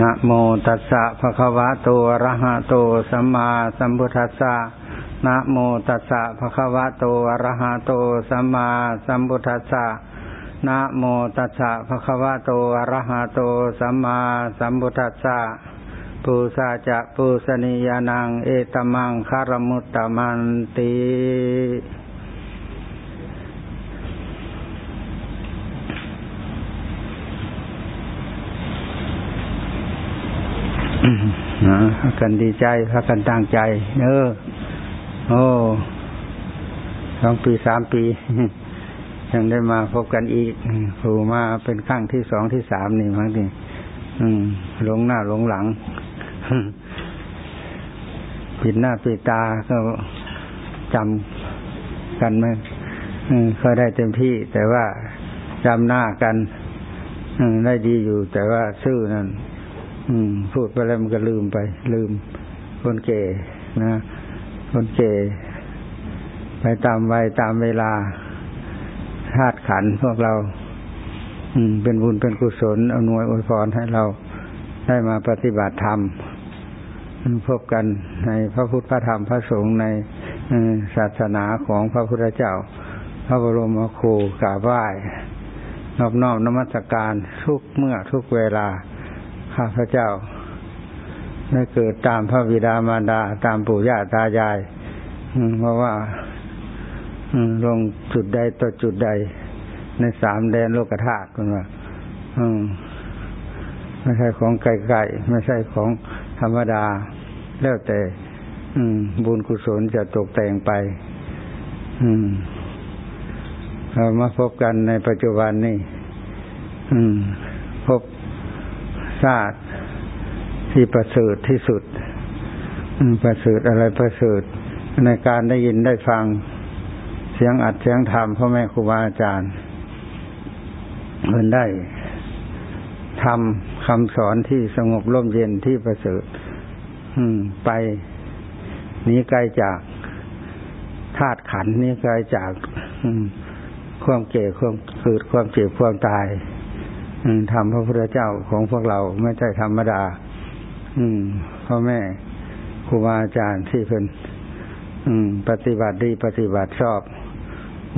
นะโมตัสสะภะคะวะโตอะระหะโตสัมมาสัมพุทธัสสะนะโมตัสสะภะคะวะโตอะระหะโตสัมมาสัมพุทธัสสะนะโมตัสสะภะคะวะโตอะระหะโตสัมมาสัมพุทธัสสะปูซาจะปูสนิยานัง เอตมังคารมุตตมันตินะ พากันดีใจพากันตั้งใจ เออ โอ้สองปีสามปียังได้มาพบกันอีกผูมาเป็นครั้งที่สองที่สามนี่มั้งนี่หลงหน้าหลงหลังปิดหน้าปิดตาก็จำกันไหมก็ได้เต็มที่ แต่ว่าจำหน้ากันได้ดีอยู่ แต่ว่าซื่อนั่น พูดไปแล้วมันก็ลืมไป ลืม คนเก่นะ คนเก่ไปตามวัยตามเวลาธาตุขันพวกเรา อืม เป็นบุญเป็นกุศลอานวยอวยพรให้เราได้มาปฏิบัติธรรมพบกันในพระพุทธพระธรรมพระสงฆ์ในศาสนาของพระพุทธเจ้า พระบรมครูกราบไหว้นอบน้อมนมัสการทุกเมื่อทุกเวลา ข้าพระเจ้าได้เกิดตามพระบิดามารดา ตามปู่ย่าตายายเพราะว่าลงจุดใดต่อจุดใด ในสามแดนโลกธาตุกันว่าไม่ใช่ของไกลๆไม่ใช่ของธรรมดา แล้วแต่บุญกุศลจะตกแต่งไปเรามาพบกันในปัจจุบันนี้พบ ชาติ ที่ประเสริฐที่สุดประเสริฐอะไรประเสริฐในการได้ยินได้ฟังเสียงอัดเสียงธรรมพ่อแม่ครูบาอาจารย์เพื่นได้ทำคำสอนที่สงบร่มเย็นที่ประเสริฐไปนี้ไกลจากธาตุขันนี้ไกลจากความเก่ความเกิดความเจ็บความตาย ทำพระพุทธเจ้าของพวกเราไม่ใช่ธรรมดา อืมพ่อแม่ครูบาอาจารย์ที่เป็นอืม ปฏิบัติดีปฏิบัติชอบ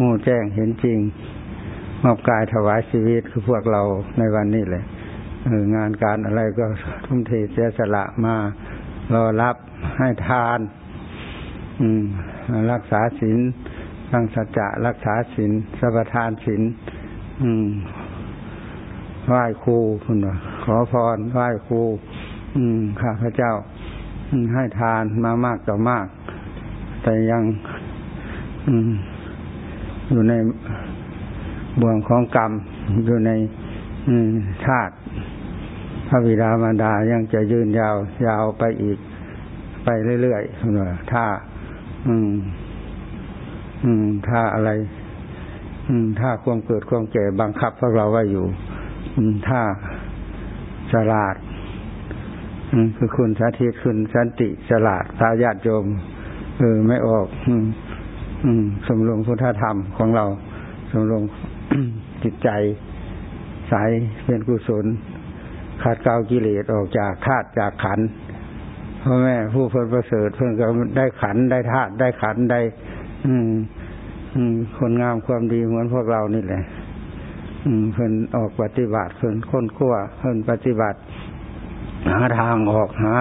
มู่แจ้งเห็นจริงมอบกายถวายชีวิตคือพวกเราในวันนี้เลยงานการอะไรก็ทุ่มเทเสียสละมารอรับให้ทาน อืม รักษาศีลตั้งสัจจะรักษาศีลสัพทานศีลอืม ไหว้ครูคุณขอพรไหว้ครู อืมข้าพระเจ้าให้ทานมามากต่อมาก แต่ยัง อืม อยู่ในบ่วงของกรรม อยู่ในชาติพระบิดามารดายังจะยืนยาวยาวไปอีก ไปเรื่อยๆคุณถ้า อืม อืม ถ้าอะไร อืม ถ้าความเกิดความแก่บังคับพวกเราไว้อยู่ ถ้าฉลาดคือคุณสาธิตคุณสันติฉลาดพาญาติโยมเออไม่ออกสมรวมพุทธธรรมของเรา สมรวมจิตใจใสเป็นกุศลขาดเกากิเลสออกจากธาตุจากขันพ่อแม่ผู้เพิ่นประเสริฐเพิ่นก็ได้ขันได้ธาตุได้ขันได้ อืม อืม คนงามความดีเหมือนพวกเรานี่แหละ เพิ่นออกปฏิบัติเพิ่นค้นคว้าเพิ่นปฏิบัติ หาทางออกหา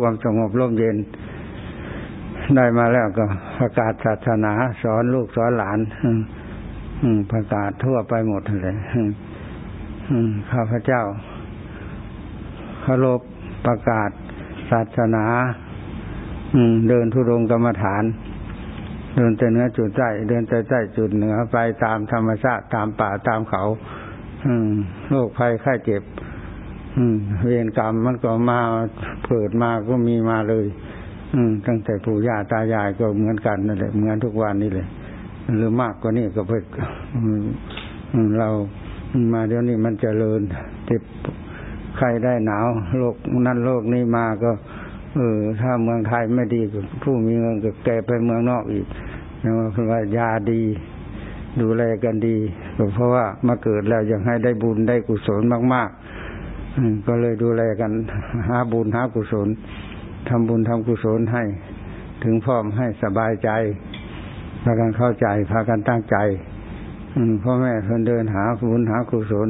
ความสงบร่มเย็น ได้มาแล้วก็ประกาศศาสนาสอนลูกสอนหลานประกาศทั่วไปหมดเลยข้าพเจ้าเคารพประกาศศาสนาเดินทุรงกรรมฐาน เดินแต่เหนือจุดใต้เดินแต่ใต้จุดเหนือไปตามธรรมชาติตามป่าตามเขา อืมโรคภัยไข้เจ็บ อืม เวรกรรมมันก็มาเกิดมาก็มีมาเลย อืม ตั้งแต่ปู่ย่าตายายก็เหมือนกันนั่นแหละเหมือนทุกวันนี้เลยหรือมากกว่านี้ก็เพิ่งเรามาเดี๋ยวนี้มันจเจริญเจ็บใครได้หนาวโรคนั่นโรคนี้มาก็ เออ ถ้าเมืองไทยไม่ดีผู้มีเงินก็แกไปเมืองนอกอีกนะว่ายาดี ดูแลกันดีเพราะว่ามาเกิดแล้วยังให้ได้บุญได้กุศลมาก ๆ ก็เลยดูแลกัน หาบุญหากุศลทำบุญทำกุศลให้ ถึงพร้อมให้สบายใจพากันเข้าใจพากันตั้งใจพ่อแม่คนเดินหาบุญหากุศล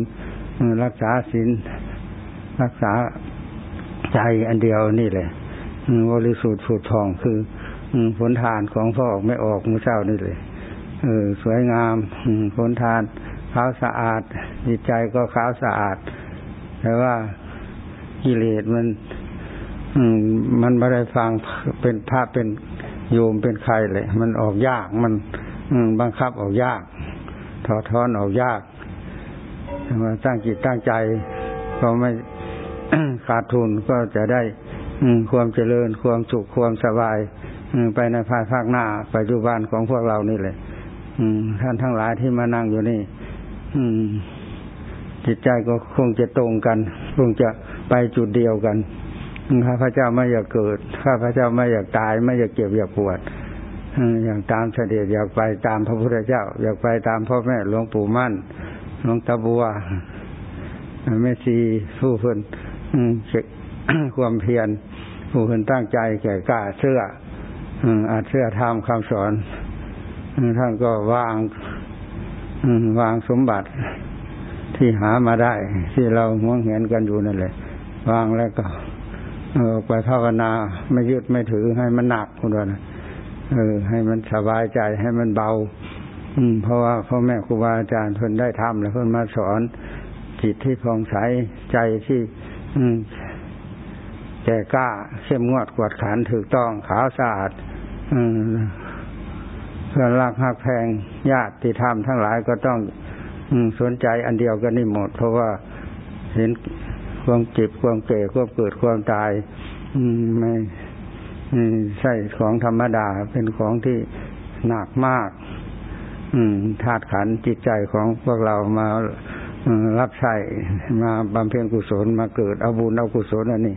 รักษาศีลรักษาใจอันเดียวนี่แหละ บริสุทธิ์ผุดทองคือผลทานของพ่อออกไม่ออกมือเช้านี่เลยเออสวยงามผลทานขาวสะอาด จิตใจก็ขาวสะอาด แต่ว่ากิเลสมันมันไม่ได้ฟังเป็นภาพเป็นโยมเป็นใครเลย มันออกยากมันบังคับออกยาก ถอดทอนออกยากมาตั้งจิตตั้งใจ ก็ไม่ขาดทุนก็จะได้ ความเจริญความสุขความสบายไปในภายภาคหน้าปัจจุบันของพวกเรานี่เลยท่านทั้งหลายที่มานั่งอยู่นี่จิตใจก็คงจะตรงกัน คงจะไปจุดเดียวกันข้าพเจ้าไม่อยากเกิด ข้าพเจ้าไม่อยากตาย ไม่อยากเก็บอยากปวดอยากตามเสด็จอยากไปตามพระพุทธเจ้า อยากไปตามพ่อแม่หลวงปู่มั่นหลวงตาบัวแม่ชีผู้เพิ่นความเพียร ผู้เพิ่นตั้งใจแก่กล้าเชื่ออาจเชื่อทำคำสอนท่านก็วางวางสมบัติที่หามาได้ ที่เรามองเห็นกันอยู่นั่นแหละวางแล้วก็เออไปภาวนาไม่ยึดไม่ถือให้มันหนักคุณว่านะเออ ให้มันสบายใจให้มันเบา อืม เพราะว่าพ่อแม่ครูบาอาจารย์เพิ่นได้ทำแล้วเพิ่นมาสอนจิตที่ผ่องใสใจที่ อืม แก่กล้าเข้มงวดกวดขันถูกต้องขาวสะอาดเพื่อนรักหักแพงญาติธรรมทั้งหลายก็ต้องสนใจอันเดียวกันนี่หมด เพราะว่าเห็นความเจ็บความเก่ความเกิดความตายไม่ใช่ของธรรมดาเป็นของที่หนักมากธาตุขันจิตใจของพวกเรามารับใช้มาบำเพ็ญกุศลมาเกิดเอาบุญเอากุศลอันนี้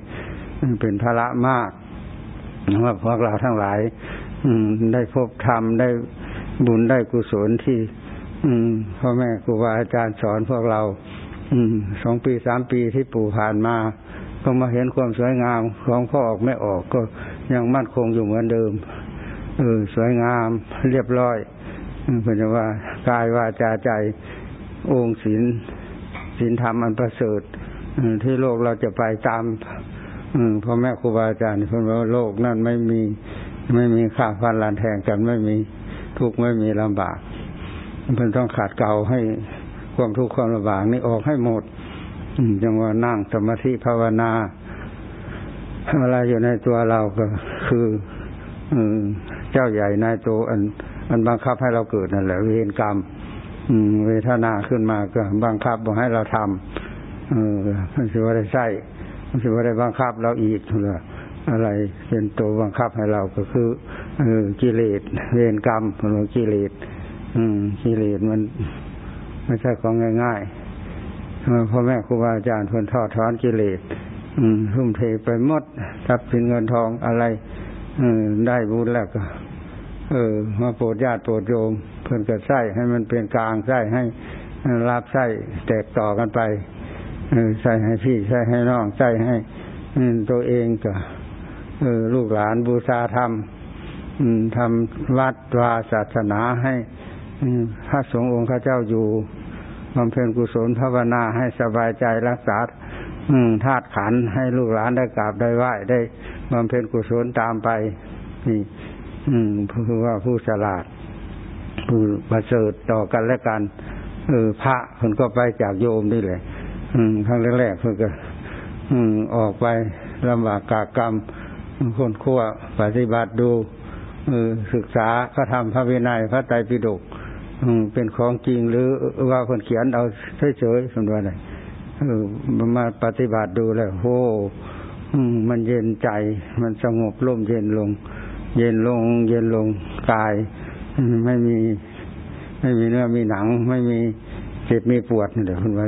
เป็นภาระมากว่าพวกเราทั้งหลายได้พบธรรมได้บุญได้กุศลที่พ่อแม่ครูบาอาจารย์สอนพวกเราสองปีสามปีที่ปู่ผ่านมาก็มาเห็นความสวยงามของพ่อออกไม่ออกก็ยังมั่นคงอยู่เหมือนเดิมเออสวยงามเรียบร้อยเพื่อว่ากายวาจาใจองค์ศีลศีลธรรมอันประเสริฐที่โลกเราจะไปตาม พ่อแม่ครูบาอาจารย์เพื่อนว่าโลกนั่นไม่มีไม่มีค่าฟันลานแทงกันไม่มีทุกข์ไม่มีลำบากเพื่นต้องขาดเก่าให้ความทุกข์ความลำบากนี่ออกให้หมดจังว่านั่งสมาธิภาวนาอะไรอยู่ในตัวเราก็คือเจ้าใหญ่นายโตอัน อันบังคับให้เราเกิดนั่นแหละเวรกรรมเวทนาขึ้นมาก็บังคับบอกให้เราทำเออมันจะว่าได้ใช่ มันจะว่ได้บังคับเราอีกเลยอะไรเป็นตัวบังคับให้เราก็คือเออกิเลสเวรกรรมหรือกิเลสอืมกิเลสมันไม่ใช่ของง่ายๆพ่อแม่ครูบาอาจารย์คนทอดถอนกิเลสอืมทุ่มเทไปหมดทรัพย์สินเงินทองอะไรเออได้บุญแล้วก็ เออ มาโปรดญาติโปรดโยม เพื่อนก็ใส่ให้มันเป็นกลางใส่ให้รับใส่แตกต่อกันไป ใส่ให้พี่ใส่ให้น้องใส่ให้ตัวเองก็เออลูกหลานบูชาธรรมทำวัดวาศาสนาให้พระสงฆ์องค์ข้าเจ้าอยู่บำเพ็ญกุศลภาวนาให้สบายใจรักษาธาตุขันให้ลูกหลานได้กราบได้ไหว้ได้บำเพ็ญกุศลตามไป นี่คือว่าผู้ฉลาด ผู้ประเสริฐต่อกันและกันเออพระคนก็ไปจากโยมนี่แหละ อืมครั้งแรกๆเพื่อก็อืม ออกไปลำบากกากรรมคนขั้วปฏิบัติดูศึกษาพระธรรมพระวินัยพระไตรปิฎกเป็นของจริงหรือว่าคนเขียนเอาเฉยๆสมว่าอะไรมาปฏิบัติดูแล้วโอ้มันเย็นใจ มันสงบร่มเย็นลง เย็นลง เย็นลงกาย ไม่มี ไม่มีเนื้อมีหนัง ไม่มีเจ็บมีปวดเดี๋ยวคุณว่า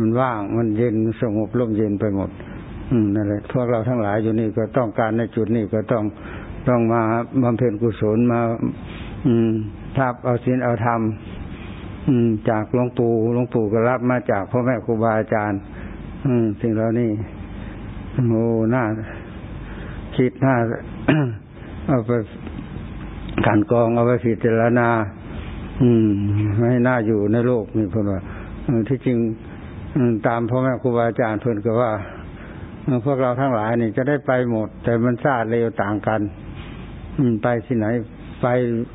มันว่างมันเย็นสงบร่มเย็นไปหมด อืมนั่นแหละพวกเราทั้งหลายอยู่นี่ก็ต้องการในจุดนี้ก็ต้องต้องมาบำเพ็ญกุศลมา อืมทับเอาศีลเอาธรรมจากหลวงปู่หลวงปู่ก็รับมาจากพ่อแม่ครูบาอาจารย์ อืมสิ่งเหล่านี้โอ้หน้าคิดหน้าเอาไปการกองเอาไปพิจารณาอืมไม่น่าอยู่ในโลกนี่เพื่อนว่าที่จริง ตามพ่อแม่ครูบาอาจารย์เพื่อนก็ว่าพวกเราทั้งหลายนี่จะได้ไปหมด แต่มันซาเร็วต่างกัน อืมไปที่ไหน ไป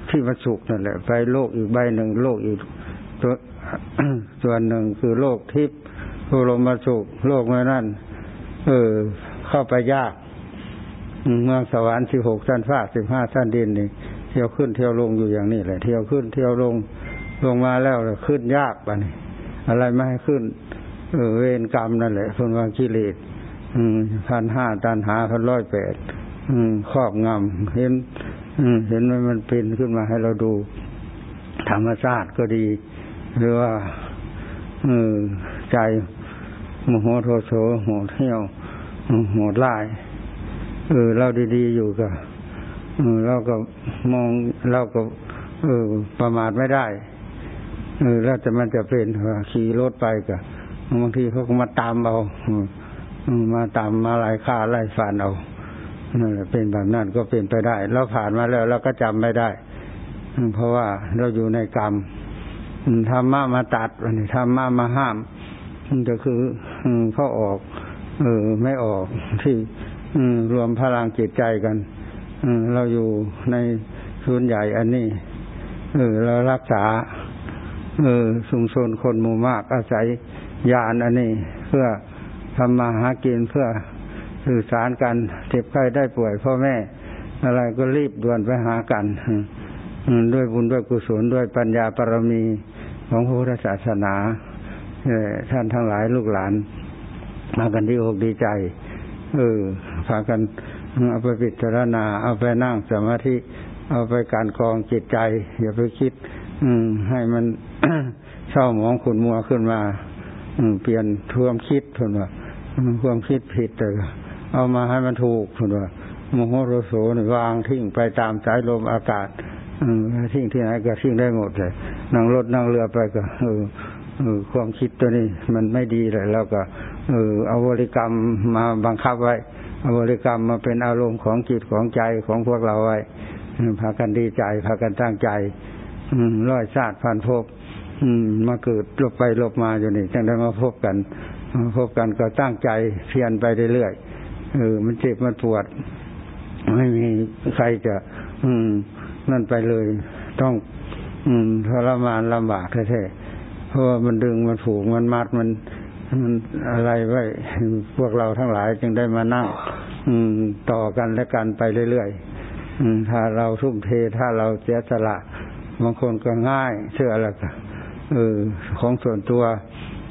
ที่วัสุกนั่นแหละ ไปโลกอีกใบหนึ่งโลกอีกตัวส่วนหนึ่งคือโลกทิพย์โลกมาสุกโลกนั้นนั่นเออ เข้าไปยากเมืองสวรรค์สิบหกชั้นฟ้าสิบห้าชั้นดินนี่เที่ยวขึ้นเที่ยวลงอยู่อย่างนี้แหละ เที่ยวขึ้นเที่ยวลงลงมาแล้วขึ้นยากปอะไรไม่ให้ขึ้น เวรกรรมนั่นแหละคนวางกิเลสพันห้าตันหาพันร้อยแปดครอบงำเห็นเห็นว่ามันเป็นขึ้นมาให้เราดู ธรรมชาติก็ดี หรือว่าใจโมโหโทโสโหดเที่ยวโหดลายเออเราดีๆอยู่กับเออเราก็มองเราก็ เออ ประมาทไม่ได้ เออแล้วจะมันจะเป็นขี่รถไปกั บางทีเขาก็มาตามเอามาตามมาไล่ฆ่าไล่ฟันเอานั่นแหละเป็นแบบนั้นก็เป็นไปได้เราผ่านมาแล้วเราก็จำไม่ได้ เพราะว่าเราอยู่ในกรรมธรรมะมาตัดธรรมะมาห้ามก็คือเขาออก เออ ไม่ออกที่รวมพลังจิตใจกันเราอยู่ในศูนย์ใหญ่อันนี้ เออ เรารักษา เออ สุงชนคนหมู่มากอาศัย ญาณอันนี้เพื่อทำมาหากินเพื่อสื่อสารกันเจ็บไข้ได้ป่วยพ่อแม่ อะไรก็รีบด่วนไปหากันด้วยบุญด้วยกุศลด้วยปัญญาปรมีของพระพุทธศาสนาท่านทั้งหลายลูกหลาน มากันดีอกดีใจ เออพากันเอาไปพิจารณา เอาไปนั่งสมาธิเอาไปการกองจิตใจ อย่าไปคิด อืม ให้มันเศร้าหมองขุนมัวขึ้นมา เปลี่ยนท่วมคิดทนว่าความคิดผิดแต่เอามาให้มันถูกทนว่ามโหโรโสนวางทิ้งไปตามสายลมอากาศทิ้งที่ไหนก็ทิ้งได้หมดเลยนั่งรถนั่งเรือไปก็เออความคิดตัวนี้มันไม่ดีเลยแล้วก็เออเอาบริกรรมมาบังคับไว้เอาบริกรรมมาเป็นอารมณ์ของจิตของใจของพวกเราไว้พากันดีใจพากันตั้งใจร้อยชาติพันพ อืม มาเกิดลบไปลบมาอยู่นี่จังได้มาพบกันมาพบกันก็ตั้งใจเพียรไปเรื่อยๆเออ มันเจ็บมันปวด ไม่มีใครจะ อืม นั่นไปเลย ต้อง อืมทรมานลำบากแท้ๆเพราะว่ามันดึงมันผูกมันมัดมันมันอะไรไว้พวกเราทั้งหลายจึงได้มานั่ง อืม ต่อกันและกันไปเรื่อยๆถ้าเราทุ่มเทถ้าเราเสียสละบางคนก็ง่ายเชื่ออะไรก็ เออของส่วนตัว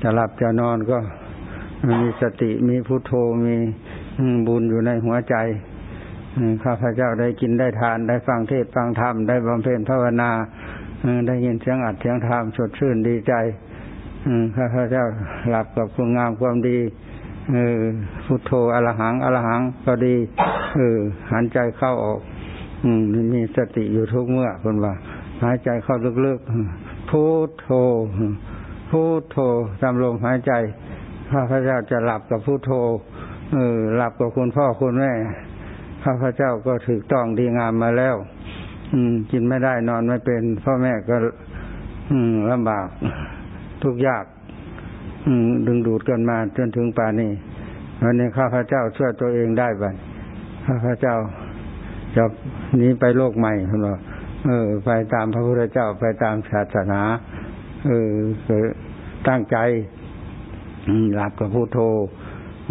จะหลับจะนอนก็มีสติมีพุโทโธมีบุญอยู่ในหัวใจข้าพเจ้าได้กินได้ทานได้ฟังเทศฟังธรรมได้บำเพ็ญภาวนาได้ยินเสียงอัดเสียงธรรมสดชื่นดีใจข้าพเจ้าหลับกับคุณงามความดีออพุทโธอรหังอรหังก็ดีออหันใจเข้าออกอืมมีสติอยู่ทุกเมื่อคนว่าหายใจเข้าลึกๆ พุทโธพุทโธตามลมหายใจข้าพเจ้าจะหลับกับพุทโธเออหลับกับคุณพ่อคุณแม่ข้าพเจ้าก็ถูกต้องดีงามมาแล้ว อืม กินไม่ได้นอนไม่เป็นพ่อแม่ก็ อืมลำบาก ทุกยากดึงดูดกันมาจนถึงป่านนี้วันนี้ข้าพเจ้าช่วยตัวเองได้บ้างข้าพเจ้าจะหนีไปโลกใหม่คุณบ เออ ไปตามพระพุทธเจ้าไปตามศาสนา เออตั้งใจหลับกับพุโทโธ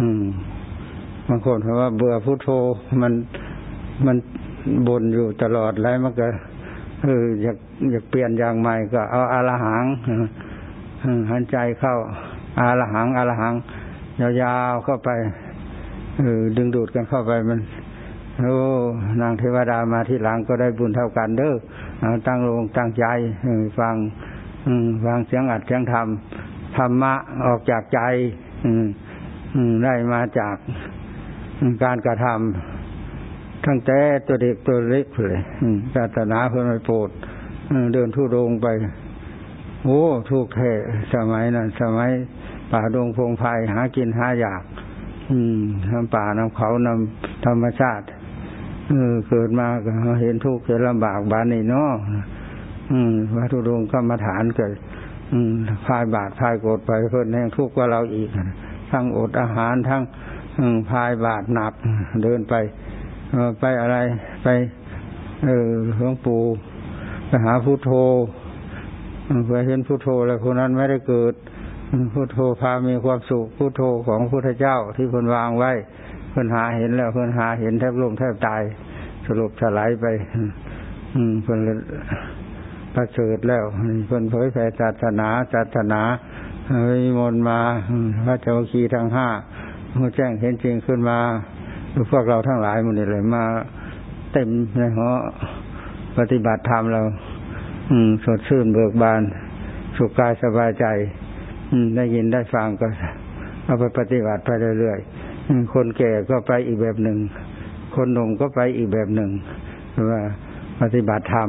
อืมบางคนเพราว่าเบื่อพุโทโธมันมันบนอยู่ตลอดแล้วมันก็เอออยากอยากเปลี่ยนอย่างใหม่ก็เอาอาลหังหันใจเข้า อาละหังอาละหัง ยาวๆเข้าไปเออดึงดูดกันเข้าไปมัน โอ้นางเทวดามาที่หลังก็ได้บุญเท่ากันเด้อตั้งลงตั้งใจฟังฟังเสียงอัดเสียงธรรมธรรมะออกจากใจได้มาจากการกระทำตั้งแต่ตัวเด็กตัวเล็กเลยศาสนาเพื่อนไปโปรดเดินทุดงไป โอ้ถูกแท้สมัยนั้นสมัยป่าดงพงไพ่หากินหาอยาก อืมทำป่าน้ำเขานำธรรมชาติ เออเกิดมาก็เห็นทุกข์เห็นลำบากบานนี่เนาะอืมวัตุดงก็มฐานเกิดอืมพายบาทพายโกดไปเพิ่นแห่งทุกข์กว่าเราอีก ทั้งอดอาหารทั้งพายบาทหนักเดินไปไปอะไรไป เออหลวงปู่ไปหาพุทโธเพื่อเห็นพุทโธแล้วคนนั้นไม่ได้เกิดพุทโธพามีความสุขพุทโธของพุทธเจ้าที่คนวางไว้ เพิ่อนหาเห็นแล้วเพิ่อนหาเห็นแทบล้มแทบตาย สรุปสลายไป อืมเพิ่อนประเสริฐแล้วเพิ่อนเผยแผ่ศาสนาศาสนาวิมนมาพระเจ้าคีทั้งห้าหัวแจ้งเห็นจริงขึ้นมาพวกเราทั้งหลายมันนี่เลยมาเต็มในหัวปฏิบัติธรรมเรา อืม สดชื่นเบิกบาน สุขกายสบายใจ อืม ได้ยินได้ฟังก็เอาไปปฏิบัติไปเรื่อยๆ คนแก่ก็ไปอีกแบบหนึ่ง คนหนุ่มก็ไปอีกแบบหนึ่งว่าปฏิบัติธรรม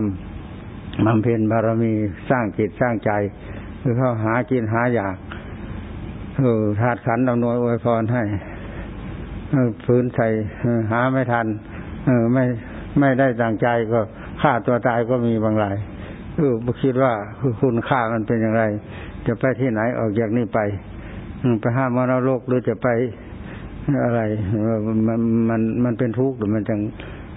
บำเพ็ญบารมีสร้างจิตสร้างใจคือเข้าหากินหาอยากเออธาตุขันอำนวยอวยพรให้พื้นใส่หาไม่ทัน เออไม่ไม่ได้ดังใจก็ฆ่าตัวตายก็มีบางรายเออคิดว่าคุณค่ามันเป็นอย่างไร จะไปที่ไหนออกจากนี่ไปไปห้ามมรโลกหรือจะไป อะไรมันมันมันเป็นทุกข์หรือมันจัง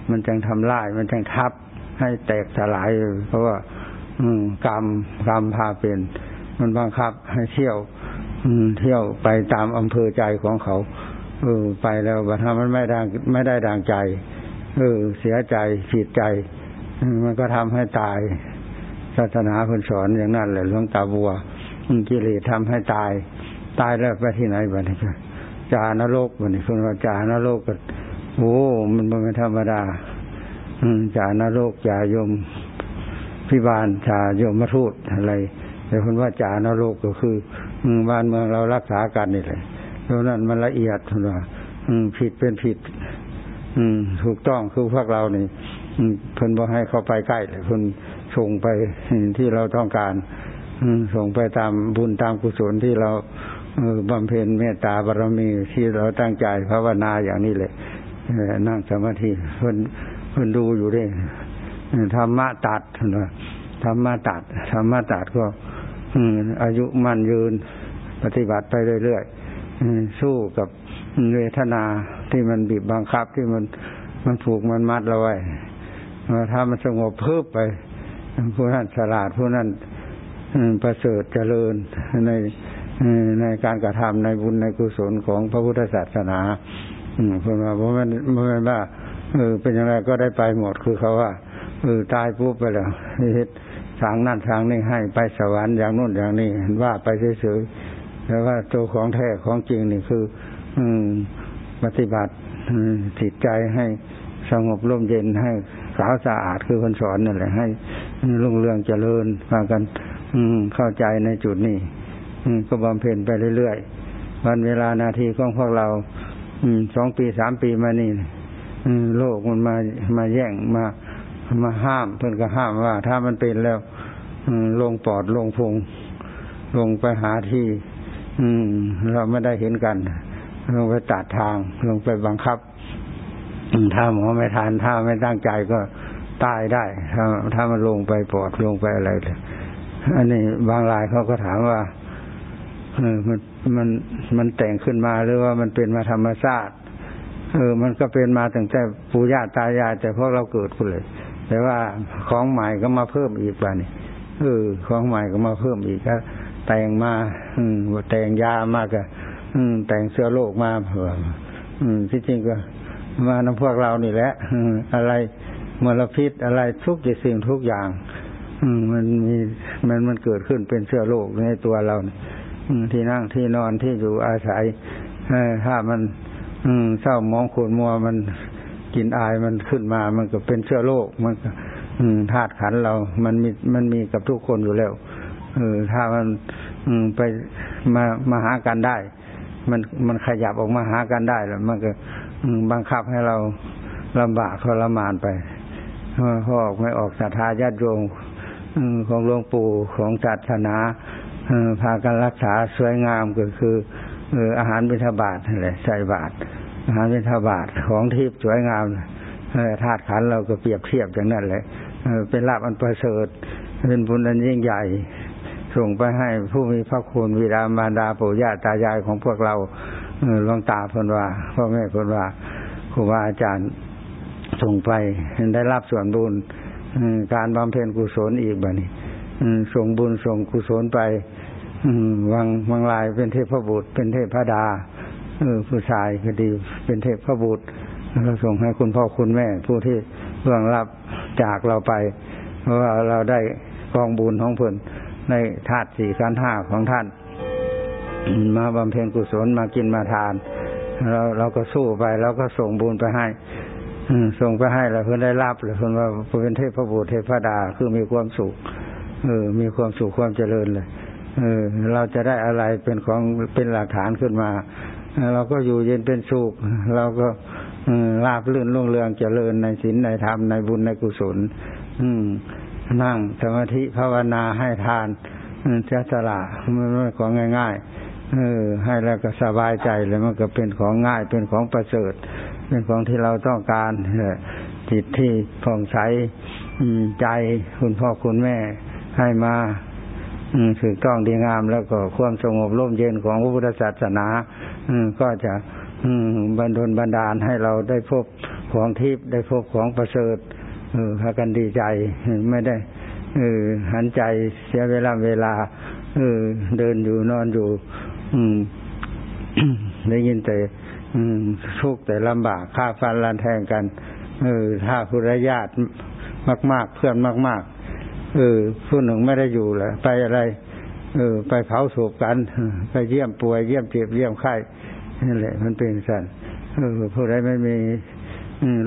มันจังทำลาย มันจังทับ ให้แตกสลาย เพราะว่า อืมกรรมกรรมพาเป็น มันบังคับให้เที่ยว อืม เที่ยวไปตามอำเภอใจของเขา เออ ไปแล้วบัดถ้ามันไม่ดังไม่ได้ดังใจ เออ เสียใจผิดใจมันก็ทำให้ตาย ศาสนาคนสอนอย่างนั้นแหละหลวงตาบัวกิเลสทำให้ตาย ตายแล้วไปที่ไหนบ้างนี่ จานรกบ้างนี่คนว่าจานรกก็โอ้ มันเป็นธรรมดาจานรกจายมพิบาลจายมมาทูตอะไร แต่คนว่าจานรกก็คือบ้านเมืองเรารักษากันนี่แหละเพราะนั้นมันละเอียดว่าผิดเป็นผิด อืม ถูกต้องคือพวกเรานี่เพิ่นบอกให้เขาไปใกล้เลยเพิ่นส่งไปที่เราต้องการส่งไปตามบุญตามกุศลที่เรา บำเพ็ญเมตตาบารมีที่เราตั้งใจภาวนาอย่างนี้เลยนั่งสมาธิเพิ่นเพิ่นดูอยู่ด้วยธรรมะตัดนะธรรมะตัดธรรมะตัดก็อายุมั่นยืนปฏิบัติไปเรื่อยๆสู้กับเวทนาที่มันบีบบังคับที่มันมันผูกมันมัดเราไว้ถ้ามันสงบเพิ่มไป ผู้นั้นฉลาดผู้นั้นประเสริฐเจริญใน ในการกระทำในบุญในกุศลของพระพุทธศาสนาเพราะว่าเพราะมันเพราะว่าเออเป็นยังไงก็ได้ไปหมดคือเขาว่าเออตายปุ๊บไปแล้วเฮ็ดทางนั่นทางนี้ให้ไปสวรรค์อย่างนู้นอย่างนี้ว่าไปเฉยๆแต่ว่าตัวของแท้ของจริงนี่คือ อืมปฏิบัติจิตใจให้สงบร่มเย็นให้ขาวสะอาดคือคนสอนนั่นแหละให้รุ่งเรืองเจริญมากัน อืมเข้าใจในจุดนี้ ก็บำเพ็ญไปเรื่อยๆ วันเวลานาทีของพวกเราสองปีสามปีมานี่โลกมันมามาแย่งมามาห้าม เพื่อนก็ห้ามว่า ถ้ามันเป็นแล้วลงปอดลงพุงลงไปหาที่ อืม เราไม่ได้เห็นกัน ลงไปตัดทาง ลงไปบังคับถ้าหมอไม่ทานถ้าไม่ตั้งใจก็ตายได้ ถ้าถ้ามันลงไปปอดลงไปอะไรอันนี้บางรายเขาก็ถามว่า เออมันมันมันแต่งขึ้นมาหรือว่ามันเป็นมาธรรมชาติเออ มันก็เป็นมาตั้งแต่ปู่ย่าตายายแต่พวกเราเกิดขึ้นเลย แต่ว่าของใหม่ก็มาเพิ่มอีกว่านี่เออ ของใหม่ก็มาเพิ่มอีกก็แต่งมา อืมแต่งยามากอะอืม แต่งเสื้อโลกมาเผื่ออืมที่จริงก็มานำพวกเรานี่แหละอืมอะไรมลพิษอะไรทุกสิ่งทุกอย่าง อืมมันมีมันมันเกิดขึ้นเป็นเสื้อโลกในตัวเรา ที่นั่งที่นอนที่อยู่อาศัยถ้ามันอืเศร้ามองขนมัวมันกินอายมันขึ้นมา มันก็เป็นเชื้อโรคมันธาตุขันเรา มันมีมันมีกับทุกคนอยู่แล้วเออถ้ามันอืไปมามาหากันได้ มันมันขยับออกมาหากันได้แล้วมันก็บังคับให้เราลำบากทรมานไปพอออกไม่ออกศรัทธาญาติโยมของหลวงปู่ของศาสนา พากันรักษาสวยงามก็คืออาหารบิณฑบาตอะไรใส่บาตรอาหารบิณฑบาตของที่สวยงามธาตุขันเราก็เปรียบเทียบอย่างนั้นเลยเป็นลาบอันประเสริฐเป็นบุญอันยิ่งใหญ่ ส่งไปให้ผู้มีพระคุณวิรามารดาปู่ย่าตายายของพวกเราหลวงตาพนว่าพ่อแม่พนว่าครูบาอาจารย์ส่งไปได้รับส่วนบุญการบำเพ็ญกุศลอีกแบบนี้ส่งบุญส่งกุศลไป วังวังลายเป็นเทพบุตร เป็นเทพพดา เออ ผู้ชายก็ดี เป็นเทพบุตรเราส่งให้คุณพ่อคุณแม่ ผู้ที่เบื้องรับจากเราไป เพราะว่าเราได้กองบุญของเพิ่นในธาตุสี่การห้าของท่าน มาบำเพ็ญกุศลมากินมาทานเราเราก็สู้ไปเราก็ส่งบุญไปให้ส่งไปให้แล้วเพื่อนได้รับเลยเพื่อนว่าเป็นเทพบุตรเทพดาคือมีความสุขเออมีความสุขความเจริญเลย เออ เราจะได้อะไรเป็นของเป็นหลักฐานขึ้นมา เราก็อยู่เย็นเป็นสุขเราก็ลาบลื่นลุ่งเรืองเจริญในศีลในธรรมในบุญในกุศล อืม นั่งสมาธิภาวนาให้ทานเสียสละมันไม่ของง่ายๆเออ ให้แล้วก็สบายใจเลยมันก็เป็นของง่ายเป็นของประเสริฐ เป็นของที่เราต้องการจิตที่ผ่องใสใจคุณพ่อคุณแม่ให้มา ถูกต้องดีงามแล้วก็ความสงบร่มเย็นของพระพุทธศาสนาก็จะบรรดลบันดาลให้เราได้พบของทิพย์ได้พบของประเสริฐพากันดีใจไม่ได้หันใจเสียเวลาเวลาเดินอยู่นอนอยู่ได้ยินแต่ทุกข์แต่ลำบากฆ่าฟันลันแทงกันถ้าผู้รญาติมาก ๆ เพื่อนมากๆ เออผู้หนึ่งไม่ได้อยู่แหละไปอะไร เออ ไปเผาศพกัน ไปเยี่ยมป่วยเยี่ยมเจ็บเยี่ยมไข้นั่นแหละ มันเป็นสันเออผู้ใดไม่มี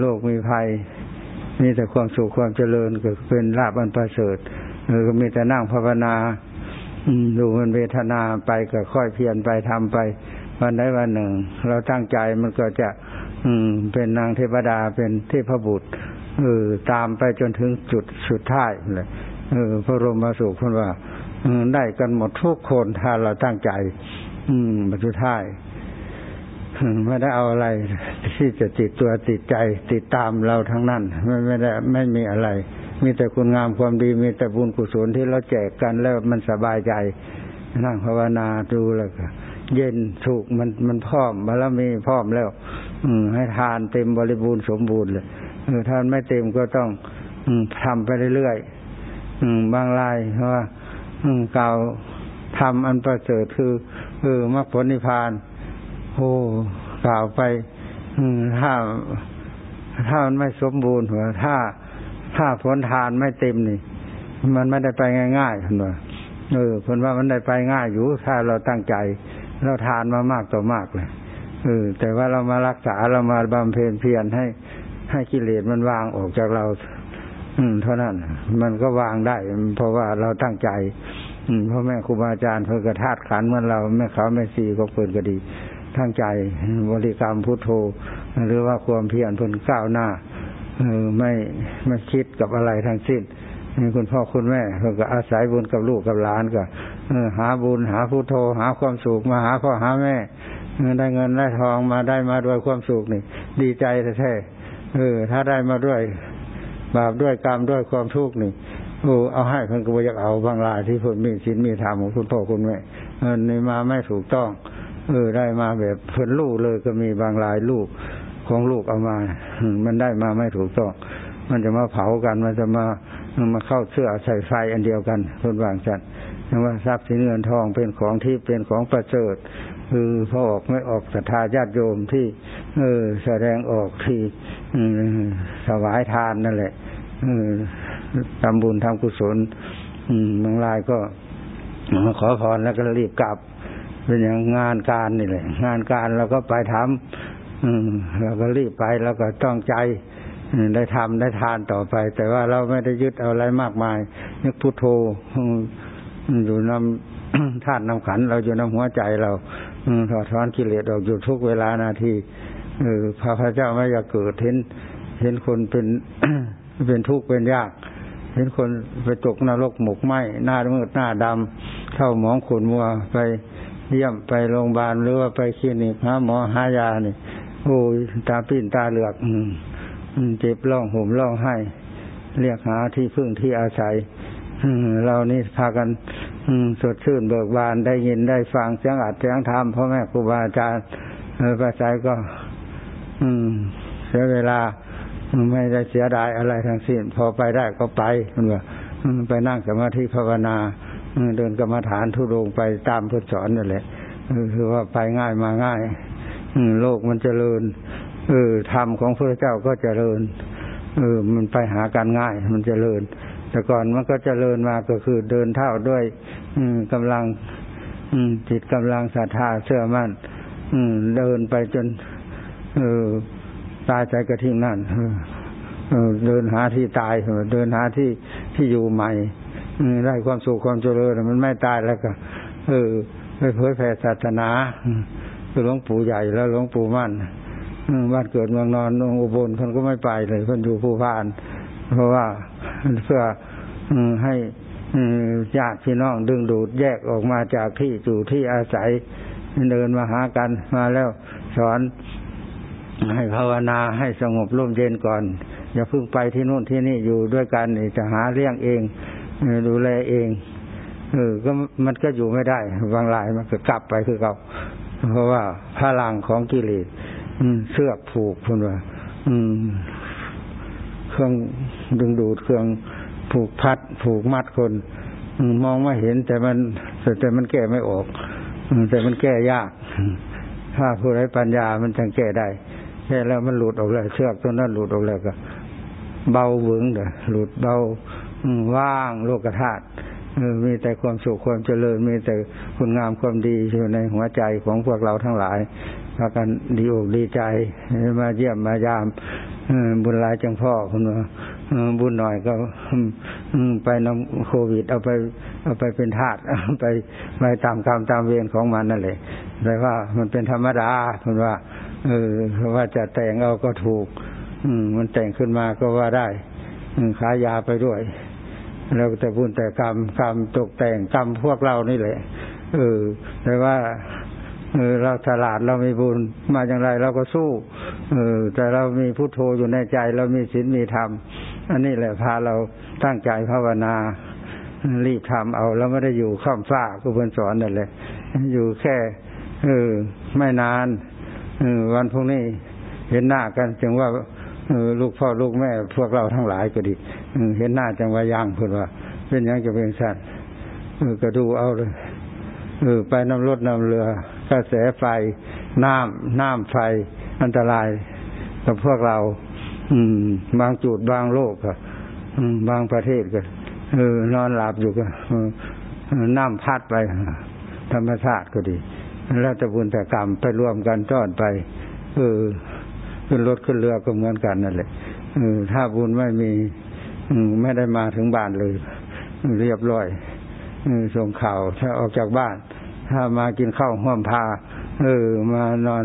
โรคมีภัย มีแต่ความสุขความเจริญก็เป็นลาบอันประเสริฐเออก็มีแต่นั่งภาวนาดูมันเวทนาไปก็ค่อยเพียรไปทำไป วันใดวันหนึ่ง เราตั้งใจมันก็จะ อืม เป็นนางเทวดาเป็นเทพบุตรเออตามไปจนถึงจุดสุดท้ายเลย พระรมมาสุขพูดว่าได้กันหมดทุกคนถ้าเราตั้งใจ อืมบรรจุท้ายไม่ได้เอาอะไรที่จะติดตัวติดใจ ติดตามเราทั้งนั้น ไม่ไม่ได้ไม่มีอะไร มีแต่คุณงามความดี มีแต่บุญกุศลที่เราแจกกันแล้วมันสบายใจ นั่งภาวนาดูแล้วก็เย็นสุขมันมันพร้อมบารมีพร้อมแล้ว อืม ให้ทานเต็มบริบูรณ์สมบูรณ์เลยเออถ้าไม่เต็มก็ต้อง อืมทำไปเรื่อยๆ บางรายเพราะว่ากล่าวทำอันประเสริฐคือเออมรรคผลนิพพานโอ้กล่าวไปถ้าถ้ามันไม่สมบูรณ์หัวถ้าถ้าผลทานไม่เต็มนี่ มันไม่ได้ไปง่ายๆคุณว่าเออคนว่ามันได้ไปง่ายอยู่ ถ้าเราตั้งใจ เราทานมามากต่อมากเลยเออแต่ว่าเรามารักษาเรามาบำเพ็ญเพียรให้ให้กิเลสมันวางออกจากเรา อืมเท่านั้นมันก็วางได้ เพราะว่าเราตั้งใจ อืมพ่อแม่ครูบาอาจารย์เพื่อกระทาดขันเหมือนเราแม่เขาแม่ซีก็เปิดก็ดีทั้งใจบริกรรมพุทโธ หรือว่าความเพียรพนก้าวหน้าอไม่ไม่คิดกับอะไรทั้งสิ้นคุณพ่อคุณแม่เพื่อก็อาศัยบุญกับลูกกับหลานก็หาบุญหาพุทโธ หาความสุขมาหาพ่อหาแม่ได้เงินได้ทองมาได้มาด้วยความสุขนี่ ดีใจแท้เออ ถ้าได้มาด้วย บาปด้วยกรรมด้วยความทุกข์นี่โอ้เอาให้เพิ่นก็บ่อยากเอาบางรายที่เพิ่นมีศีลมีธรรมของคุณพ่อคุณแม่เงินนี่มาไม่ถูกต้อง เออได้มาแบบเพิ่นลูกเลยก็มีบางรายลูกของลูกเอามา มันได้มาไม่ถูกต้อง มันจะมาเผากัน มันจะมามาเข้าเสื้อใส่ไฟอันเดียวกันคนวางจัดนว่าทรัพย์สินเงินทองเป็นของที่เป็นของประเสริฐคือพอออกไม่ออกศรัทธาญาติโยมที่ เออ แสดงออกที่ สวายทานนั่นแหละทำบุญทำกุศลบางรายก็ขอพรแล้วก็รีบกลับ เป็นอย่างงานการนี่แหละ งานการเราก็ไปทำเราก็รีบไปแล้วก็ต้องใจได้ทำได้ทานต่อไป แต่ว่าเราไม่ได้ยึดเอาอะไรมากมายนึกพุทโธอยู่นำธาตุนำขัน เราอยู่นำหัวใจเราถอดถอนกิเลสออกอยู่ทุกเวลานาที เออพระพระเจ้าไม่อยากเกิดเห็น เห็นคนเป็นเป็นทุกข์เป็นยาก เห็นคนไปตกนรกหมกไหมหน้ามืดหน้าดำเข้าหมองขุนมัวไปเยี่ยมไปโรงพยาบาลหรือว่าไปคลินิกหาหมอหายานี่โอ้ยตาปิ้นตาเหลือกอืมเจ็บร้องห่มร้องไห้ เรียกหาที่พึ่งที่อาศัยเรานี่พากันสดชื่นเบิกบานได้ยินได้ฟังเสียงอัดเสียงธรรมพ่อแม่ครูบาอาจารย์ภาษาก็ อืม เสียเวลาไม่ได้เสียดายอะไรทั้งสิ้น พอไปได้ก็ไปมันว่าไปนั่งสมาธิภาวนาเดินกรรมฐานทุดงไปตามพุทธสอนนั่นแหละคือว่าไปง่ายมาง่ายโลกมันเจริญเออธรรมของพระเจ้าก็เจริญเออ มันไปหาการง่าย มันเจริญ แต่ก่อนมันก็เจริญมาก็คือเดินเท่าด้วย อืกำลัง อืจิตกำลังศรัทธาเชื่อมั่น อืเดินไปจน เออ ตายใจกระทิ้งนั่นเออเดินหาที่ตายเดินหาที่ที่อยู่ใหม่ได้ความสุขความเจริญมันไม่ตายแล้วก็ เออไปเผยแผ่ศาสนาคือหลวงปู่ใหญ่แล้วหลวงปู่มั่นบ้านเกิดเมืองนอนอ,อุบลคนก็ไม่ไปเลยคนอยู่ผู้พาน เพราะว่าเพื่อให้ญาติพี่น้องดึงดูดแยกออกมาจากที่อยู่ที่อาศัยเดินมาหากันมาแล้วสอน ให้ภาวนาให้สงบร่มเย็นก่อน อย่าเพิ่งไปที่นู่นที่นี่อยู่ด้วยกันจะหาเลี้ยงเองดูแลเองเออก็มันก็อยู่ไม่ได้บางรายมันก็กลับไปคือเขาเพราะว่าพลังของกิเลสเสื้อผูกคุณว่าเครื่องดึงดูดเครื่องผูกพัดผูกมัดคนมองไม่เห็น แต่มันแต่มันแก้ไม่ออกแต่มันแก้ยาก ถ้าผู้ไร้ปัญญามันจังแก้ได้ แค่แล้วมันหลุดออกแล้วเชือกตัวนั้นหลุดออกแล้วก็ เบาเวงเด้อหลุดเบาว่างโลกธาตุมีแต่ความสุขความเจริญ มีแต่คุณงามความดีอยู่ในหัวใจของพวกเราทั้งหลายพากันดีอกดีใจมาเยี่ยมมายามบุญหลายจังพ่อคุณว่าบุญหน่อยก็ไปนำโควิด เอาไป เอาไปเป็นทาสไปไปตามกรรมตามเวรของมันนั่นแหละแต่ว่ามันเป็นธรรมดาคุณว่า เออว่าจะแต่งเอาก็ถูก อืม มันแต่งขึ้นมาก็ว่าได้ขายยาไปด้วย แล้วแต่บุญแต่กรรมกรรมตกแต่งกรรมพวกเรานี่แหละเออแต่ว่าเออเราฉลาดเรามีบุญมาอย่างไรเราก็สู้เออแต่เรามีพุโทโธอยู่ในใจ เรามีศีลมีธรรมอันนี้แหละพาเราตั้งใจภาวนา รีบทำเอาแล้วไม่ได้อยู่ข้ามฟ้าก็เพื่อนสอนนั่นแหละอยู่แค่ เออ ไม่นาน วันพรุ่งนี้เห็นหน้ากันจึงว่าลูกพ่อลูกแม่ พวกเราทั้งหลายก็ดีเห็นหน้าจังว่าย่างเพื่อนว่า เป็นยังจะเป็นสัตว์ก็ดูเอาเลยไปนำรถนำเรือกระแสไฟน้ำน้ำไฟอันตรายกับพวกเรา อืม บางจุดบางโลกก็บางประเทศก็นอนหลับอยู่ก็น้ำพัดไปธรรมชาติก็ดี แล้วแต่บุญแต่กรรมไปรวมกันจอนไป เออขึ้นรถขึ้นเรือก็เหมือนกันนั่นแหละเออถ้าบุญไม่มีไม่ได้มาถึงบ้านเลย เรียบร้อยส่งข่าวถ้าออกจากบ้าน ถ้ามากินข้าวห่วมพา เออ มานอน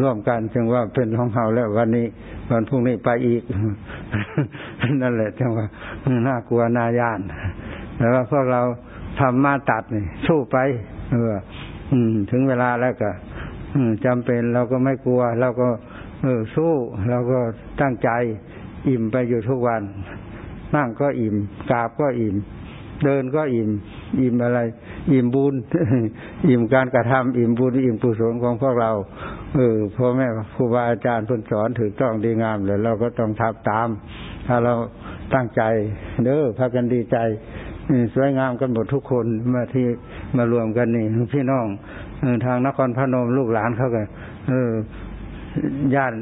ร่วมกันจึงว่าเป็นของเขาแล้ววันนี้ วันพรุ่งนี้ไปอีก นั่นแหละจังว่าน่ากลัวน่ายานแต่ว่าพวกเราทำมาตัดนี่สู้ไป เออ ถึงเวลาแล้วก็จำเป็นเราก็ไม่กลัว เราก็ เออสู้เราก็ตั้งใจ อิ่มไปอยู่ทุกวัน นั่งก็อิ่มกราบก็อิ่ม เดินก็อิ่ม อิ่มอะไร อิ่มบุญอิ่มการกระทำอิ่มบุญอิ่มกุศลของพวกเรา เออพ่อแม่ครูบาอาจารย์เพิ่นสอนถือต้องดีงามเลยเราก็ต้องทำตาม ถ้าเราตั้งใจเด้อพากันดีใจ สวยงามกันหมดทุกคนมาที่มารวมกันนี่พี่น้องทางนครพนมลูกหลานเขากันเออญาติ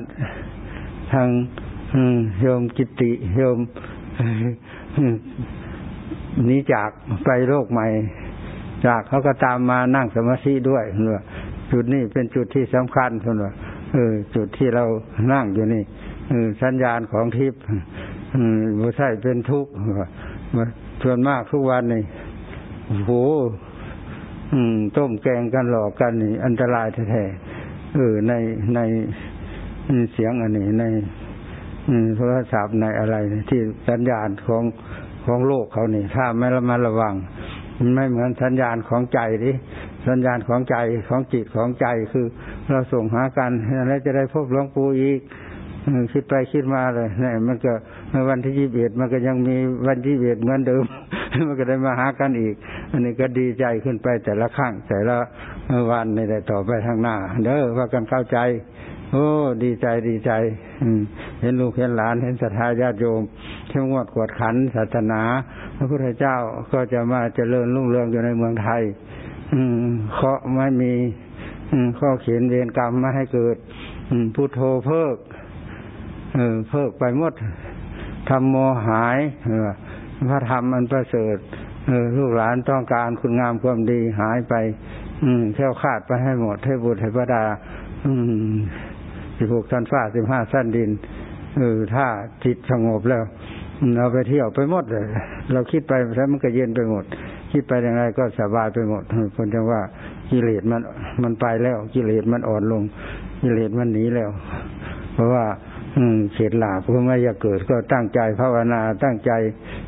ทางโยมกิติโยมหนีจากไปโลกใหม่ จากเขาก็ตามมานั่งสมาธิด้วยเนจุดนี้เป็นจุดที่สำคัญเนว่าเออ จุดที่เรานั่งอยู่นี่สัญญาณของทิพย์บ่ใช่เป็นทุกข์ ส่วนมากทุกวันนี่โหต้มแกงกันหลอกกันนี่ อันตรายแท้ๆเออ ในในเสียงอันนี้ในโทรศัพท์ในอะไรที่สัญญาณของขของโลกเขานี่ ถ้าไม่ระมัดระวัง มันไม่เหมือนสัญญาณของใจดิสัญญาณของใจของจิตของใจคือ เราส่งหากันแล้วจะได้พบหลวงปู่อีก คิดไปคิดมาเลยเนี่ยมันก็วันที่ยี่สิบเอ็ดมันก็ยังมีวันที่ยี่สิบเอ็ดเหมือนเดิม มันก็ได้มาหากันอีก อันนี้ก็ดีใจขึ้นไปแต่ละครั้งแต่ละวันในแต่ต่อไปทางหน้า เด้อว่ากันเข้าใจ โอ้ ดีใจดีใจอืเห็นลูกเห็นหลานเห็นศรัทธาญาติโยมเข้มงวดกวดขันศาสนา พระพุทธเจ้าก็จะมาเจริญรุ่งเรืองอยู่ในเมืองไทย อืมเคาะไม่มีข้อเขียนเวรกรรมไม่ให้เกิดพุทโธเพิก เออเพิกไปหมดทำโมหายพระธรรมมันประเสริฐเออลูกหลานต้องการคุณงามความดีหายไป อืมแค่ขาดไปให้หมดให้บุตรให้พระดา อืมสิบหกชั้นฟ้าสิบห้าชั้นดินเออถ้าจิตสงบแล้วเราไปเที่ยวไปหมดเลยเราคิดไปแล้วมันก็เย็นไปหมด คิดไปยังไงก็สบายไปหมดคนจะว่ากิเลสมันมันไปแล้ว กิเลสมันอ่อนลง กิเลสมันหนีแล้ว เพราะว่า เฉดหลาบก็ไม่อยากเกิดก็ตั้งใจภาวนา ตั้งใจ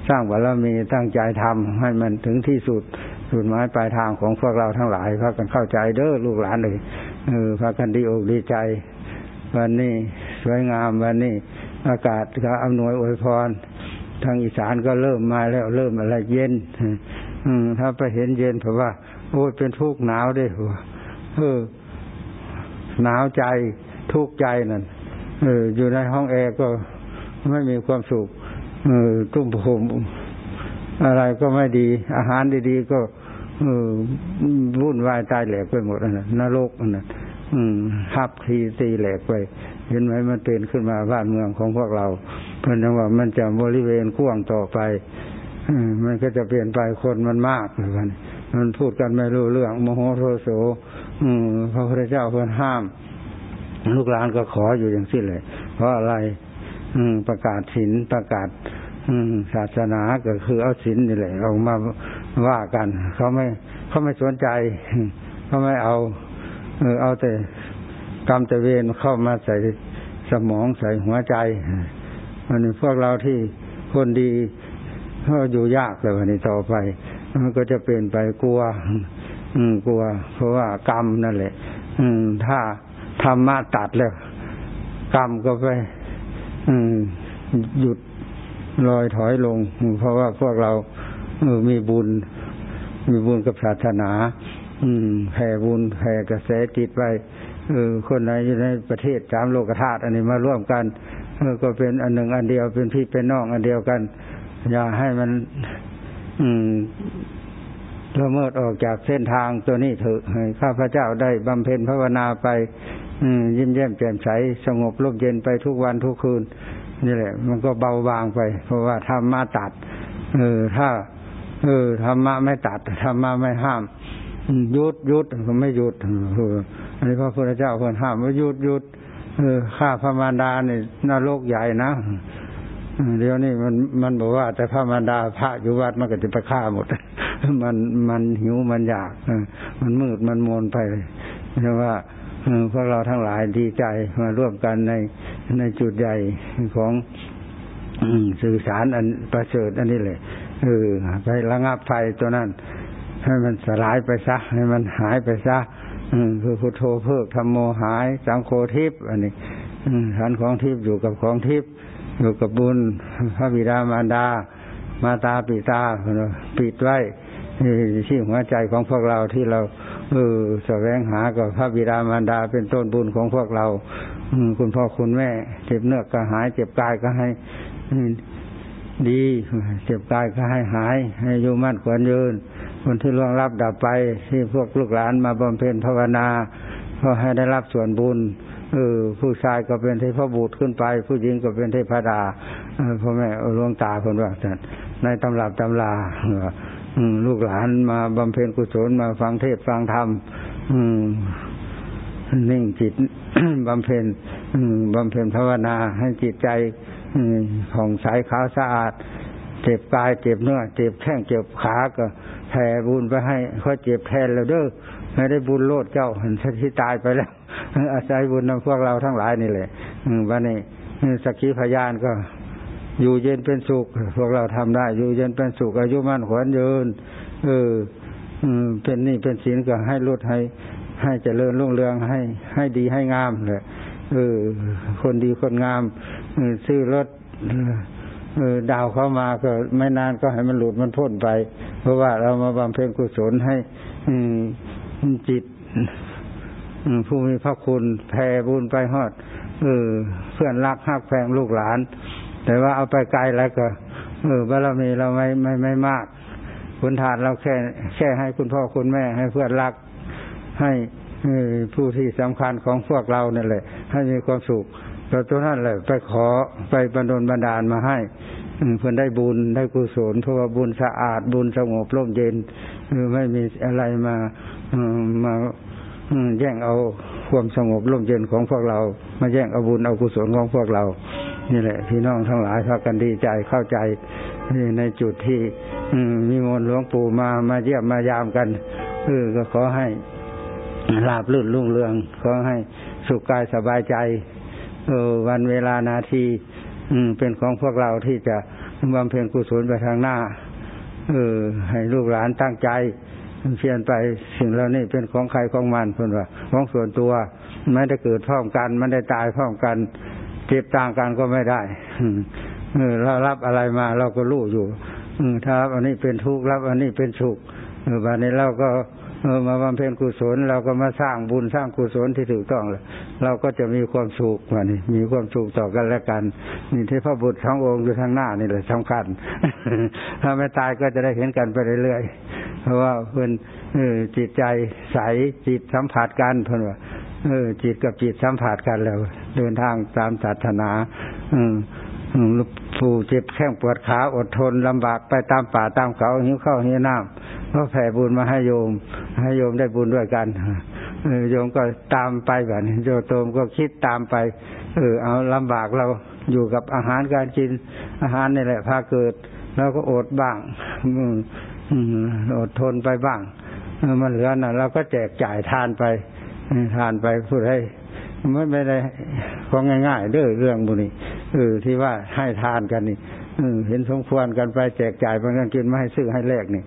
สร้างบารมีตั้งใจทำให้มันถึงที่สุดสุดหมายปลายทางของพวกเราทั้งหลายพากันเข้าใจเด้อลูกหลานเลยเออพากันดีอกดีใจ วันนี้สวยงามวันนี้ อากาศก็อำนวยอวยพร ทางอีสานก็เริ่มมาแล้วเริ่มอะไรเย็นอืมถ้าไปเห็นเย็นเพราะว่า โอ้ยเป็นทุกข์หนาวด้วยหัวเออหนาวใจทุกข์ใจนั่น เอออยู่ในห้องแอร์ก็ไม่มีความสุขเออตุ้มผมอะไรก็ไม่ดี อาหารดีๆก็เออวุ่นวายตายแหลกไปหมดนะนรกนะอืมหับทีตีแหลกไป เห็นไหมมันเป็นขึ้นมาบ้านเมืองของพวกเรา เพื่อนว่ามันจะบริเวณกว้างต่อไปมันก็จะเปลี่ยนไปคนมันมากเลยวันมันพูดกันไม่รู้เรื่องโมโหโทโสพระพุทธเจ้าเพื่อนห้าม ลูกหลานก็ขออยู่อย่างสิ้นเลย เพราะอะไร อืมประกาศศีลประกาศศาสนาก็คือเอาศีลนี่แหละออกมาว่ากัน เขาไม่เขาไม่สนใจ เขาไม่เอา เออเอาแต่กรรมแต่เวรเข้ามาใส่สมองใส่หัวใจมันนี้พวกเราที่คนดีก็อยู่ยากเลยวันนี้ต่อไป มันก็จะเปลี่ยนไปกลัว อืม กลัว เพราะว่ากรรมนั่นแหละ อืม ถ้า ธรรมะตัดแล้ว กรรมก็ไปหยุดลอยถอยลง เพราะว่าพวกเราเออมีบุญ มีบุญกับศาสนา อืมแผ่บุญแผ่กระแสจิตไปเออคนไหนอยู่ในประเทศสามโลกธาตุอันนี้มาร่วมกันเออก็เป็นอันหนึ่งอันเดียวเป็นพี่เป็นน้องอันเดียวกัน อย่าให้มัน อืมละเมิดออกจากเส้นทางตัวนี้เถอะข้าพเจ้าได้บำเพ็ญภาวนาไป ยิ้มแย้มแจ่มใสสงบร่มเย็นไปทุกวันทุกคืนนี่แหละ มันก็เบาบางไป เพราะว่าธรรมะตัด เออ ถ้า เออธรรมะไม่ตัดธรรมะไม่ห้ามยุดยุดก็ไม่หยุดเอออันนี้พระพุทธเจ้าเพิ่นห้ามว่าหยุดหยุดเออฆ่าพระมารดาเนี่ยนรกใหญ่นะเดี๋ยวนี้มันมันบอกว่า แต่พระมารดาพระอยู่วัดมันก็จะไปฆ่าหมด มันมันหิวมันอยากมันมืดมันมนไปเลยเพราะว่า พวกเราทั้งหลายดีใจมาร่วมกันในในจุดใหญ่ของสื่อสารอันประเสริฐอันนี้เลยเออไประงับไฟตัวนั้น ให้มันสลายไปซะ ให้มันหายไปซะคือพุทโธเพิกธรรมโมหาย สังโฆทิพย์อันนี้ฐานของทิพย์อยู่กับของทิพย์อยู่กับบุญพระบิดามารดา มาตาปิตาปิดไว้ที่หัวใจของพวกเราที่เรา เออแสวงหากับพระบิดามารดาเป็นต้นบุญของพวกเราคุณพ่อคุณแม่ เจ็บเนื้อก็หาย เจ็บกายก็ให้ดีเจ็บกายก็ให้หาย ให้อยู่มั่นขวัญยืน คนที่ล่วงรับดับไป ที่พวกลูกหลานมาบำเพ็ญภาวนาก็ให้ได้รับส่วนบุญเออผู้ชายก็เป็นเทพบุตรขึ้นไป ผู้หญิงก็เป็นเทพดาพ่อแม่หลวงตาคนว่าท่านในตำรับตำลา ลูกหลานมาบำเพ็ญกุศลมาฟังเทศฟังธรรมนิ่งจิตบำเพ็ญบำเพ็ญภาวนาให้จิตใจผ่องใสขาวสะอาด เจ็บกายเจ็บเนื้อเจ็บแข้งเจ็บขาก็แผ่บุญไปให้เขาเจ็บแทนแล้วเด้อไม่ได้บุญโลดเจ้าเห็นที่ตายไปแล้วอาศัยบุญของพวกเราทั้งหลายนี่แหละวันนี้สักขีพยานก็ อยู่เย็นเป็นสุข พวกเราทำได้ อยู่เย็นเป็นสุข อายุมั่นขวัญยืน เออเป็นนี่เป็นศีลก็ให้ลดให้ ให้เจริญรุ่งเรืองให้ ให้ดีให้งามเลยเออ คนดีคนงามซื้อรถเออดาวเข้ามาก็ไม่นานก็ให้มันหลุดมันพ้นไป เพราะว่าเรามาบำเพ็ญกุศลให้ อืจิตผู้มีพระคุณแผ่บุญไปฮอดเออเพื่อนรักฮักแพงลูกหลาน แต่ว่าเอาไปไกลแล้วก็เออบารมีเราไม่ไม่ไม่มากคุณทานเราแค่ แค่ให้คุณพ่อคุณแม่ ให้เพื่อนรัก ให้ผู้ที่สำคัญของพวกเราเนี่ยแหละ ให้มีความสุขเราตัวนั้นแหละ ไปขอไปบรรดลบันดาลมาให้เพื่อนได้บุญได้กุศลเพราะว่าบุญสะอาดบุญสงบร่มเย็นไม่มีอะไรมามาแย่งเอาความสงบร่มเย็นของพวกเรา มาแย่งเอาบุญเอากุศลของพวกเรา นี่แหละพี่น้องทั้งหลายพากันดีใจเข้าใจในจุดที่มีมนหลวงปู่มามาเยี่ยมมายามกันเออก็ขอให้ลาบลื่นรุ่งเรือง ขอให้สุขกายสบายใจ เออ วันเวลานาทีอืม เป็นของพวกเราที่จะบำเพ็ญกุศลไปทางหน้า เออ ให้ลูกหลานตั้งใจเพียนไปสิ่งเหล่านี้เป็นของใครของมันเพื่อนว่า ของส่วนตัวไม่ได้เกิดพร้อมกันไม่ได้ตายพร้อมกัน เจ็บต่างกันก็ไม่ได้เรารับอะไรมาเราก็รู้อยู่ถ้ารับอันนี้เป็นทุกข์รับอันนี้เป็นสุขเออวันนี้เราก็มาบำเพ็ญกุศล เราก็มาสร้างบุญสร้างกุศลที่ถูกต้องเลยเราก็จะมีความสุขวันนี้มีความสุขต่อกันและกันนี่ที่พระบุตรทั้งองค์อยู่ทางหน้านี่แหละสำคัญถ้าไม่ตายก็จะได้เห็นกันไปเรื่อยๆเพราะว่าเพื่อนจิตใจใสจิตสัมผัสกันเพื่อนว่า เออ จิตกับจิตสัมผัสกันแล้ว เดินทางตามศาสนาอืมผู้เจ็บแข้งปวดขาอดทนลำบากไปตามป่าตามเขาหิวข้าวหิวน้ำก็แผ่บุญมาให้โยม ให้โยมได้บุญด้วยกันโยมก็ตามไปแบบนี้โยโตมก็คิดตามไป เออ เอาลำบากเราอยู่กับอาหารการกิน อาหารนี่แหละพาเกิดเราก็อดบ้างอดทนไปบ้างมันเหลือน่ะเราก็แจกจ่ายทานไป ทานไปพูดให้ไม่ไม่ได้ของง่ายๆเด้อเรื่องบุนี้เออที่ว่าให้ทานกันนี่เห็นสมควรกันไปแจกจ่ายเพื่อนกินไม่ให้ซื้อให้แลกนี่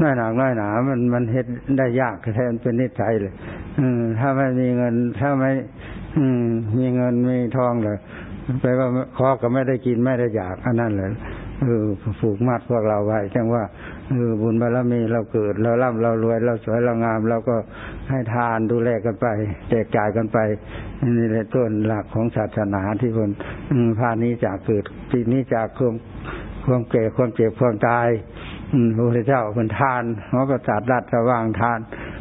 น้อยหนาน้อยหนา มันมันเห็ดได้ยากแทนเป็นนิสัยเลยอืมถ้าไม่มีเงิน ถ้าไม่ อืม มีเงินมีทองเลยแปลว่าขอก็ไม่ได้กินไม่ได้อยากอันนั้นเลยเออผูกมัดพวกเราไว้จังว่า เออบุญบารมีเราเกิด เราร่ำเรารวย เราสวยเรางาม เราก็ให้ทานดูแลกันไปแจกจ่ายกันไปนี่แหละต้นหลักของศาสนาที่คนพานี้จากเกิดปีนี้จากความความแก่ความเจ็บความตายพระพุทธเจ้าเป็นทานหอประสาทรัดสว่างทาน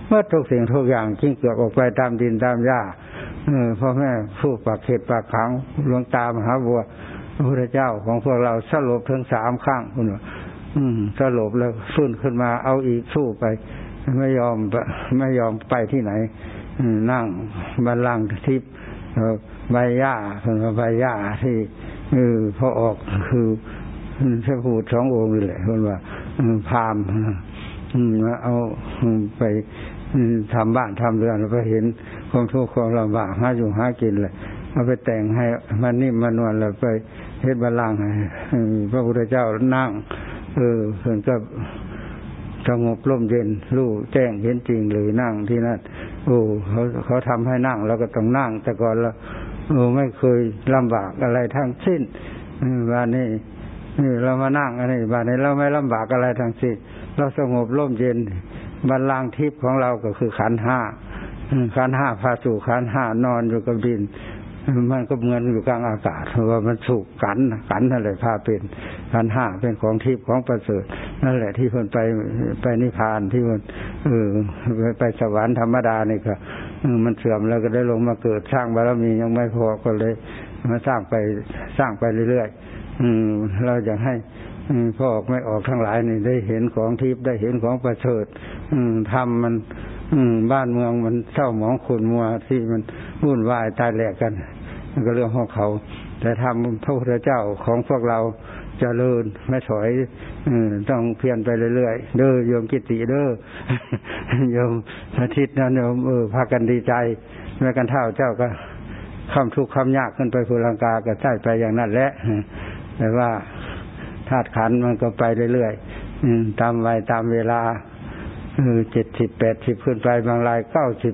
เมื่อทุกสิ่งทุกอย่างทิ้งเกลือกออกไปตามดินตามหญ้าเออพ่อแม่ผู้ปากเขตปากขังหลวงตามหาบัวพระพุทธเจ้าของพวกเราสลบทั้งสามข้างคุณ อืมสลบแล้วฟื้นขึ้นมาเอาอีกสู้ไป ไม่ยอมไม่ยอมไปที่ไหนนั่งบันลังทิพย์ใบหญ้าเป็นใบหญ้าที่เออพอออกคือเะพูดสององค์นี่แหละคนว่าพามเอาไปทำบ้านทำเรือนแล้วก็เห็นความทุกข์ความลำบากหาอยู่หากินเลยเอาไปแต่งให้มันนิ่มมันนวลแล้วไปเฮ็ดบัลลังให้พระพุทธเจ้านั่ง เออเพื่อนก็สงบร่มเย็นรู้แจ้งเห็นจริงเลยนั่งที่นั่นโอ้เขาเขาทำให้นั่งเราก็ต้องนั่ง แต่ก่อนเราโอ้ไม่เคยลำบากอะไรทั้งสิ้นวันนี้เรามานั่งอันนี้วันนี้เราไม่ลำบากอะไรทั้งสิ้นเราสงบร่มเย็นบัลลังทิพย์ของเราก็คือขันห้าขันห้าพาสู่ขันห้านอนอยู่กับดิน มันก็เหมือนอยู่กลางอากาศเพราะว่ามันสุกกันกันนั่นแหละพาเป็นขันห้าเป็นของทิพย์ของประเสริฐนั่นแหละที่คนไปไปนิพพานที่คนเออไปสวรรค์ธรรมดานี่ก็มันเสื่อมแล้วก็ได้ลงมาเกิดสร้างบารมียังไม่พอก็เลยมาสร้างไปสร้างไปเรื่อยๆอืมเราอยากให้พ่อออกไม่ออกทั้งหลายนี่ได้เห็นของทิพย์ได้เห็นของประเสริฐอืมทำมันอืมบ้านเมืองมันเศร้าหมองขุนมัวที่มันวุ่นวายตายแหลกกัน มันก็เรื่องของเขา แต่ทำพระพุทธเจ้าของพวกเราจเจริญไม่ถอยอต้องเพียรไปเรื่อยๆเด้อโยมกิติเด้อโยมอาทิตย์นั้นโยมเออพากันดีใจแม่กันเท่าเจ้าก็คำทุกข์คำยากขึ้นไปภูลังกาก็ใช่ไปอย่างนั้นแหละแต่ว่าธาตุขันมันก็ไปเรื่อยๆตามวัยตามเวลาเจ็ดสิบแปดสิบขึ้นไปบางรายเก้าสิบ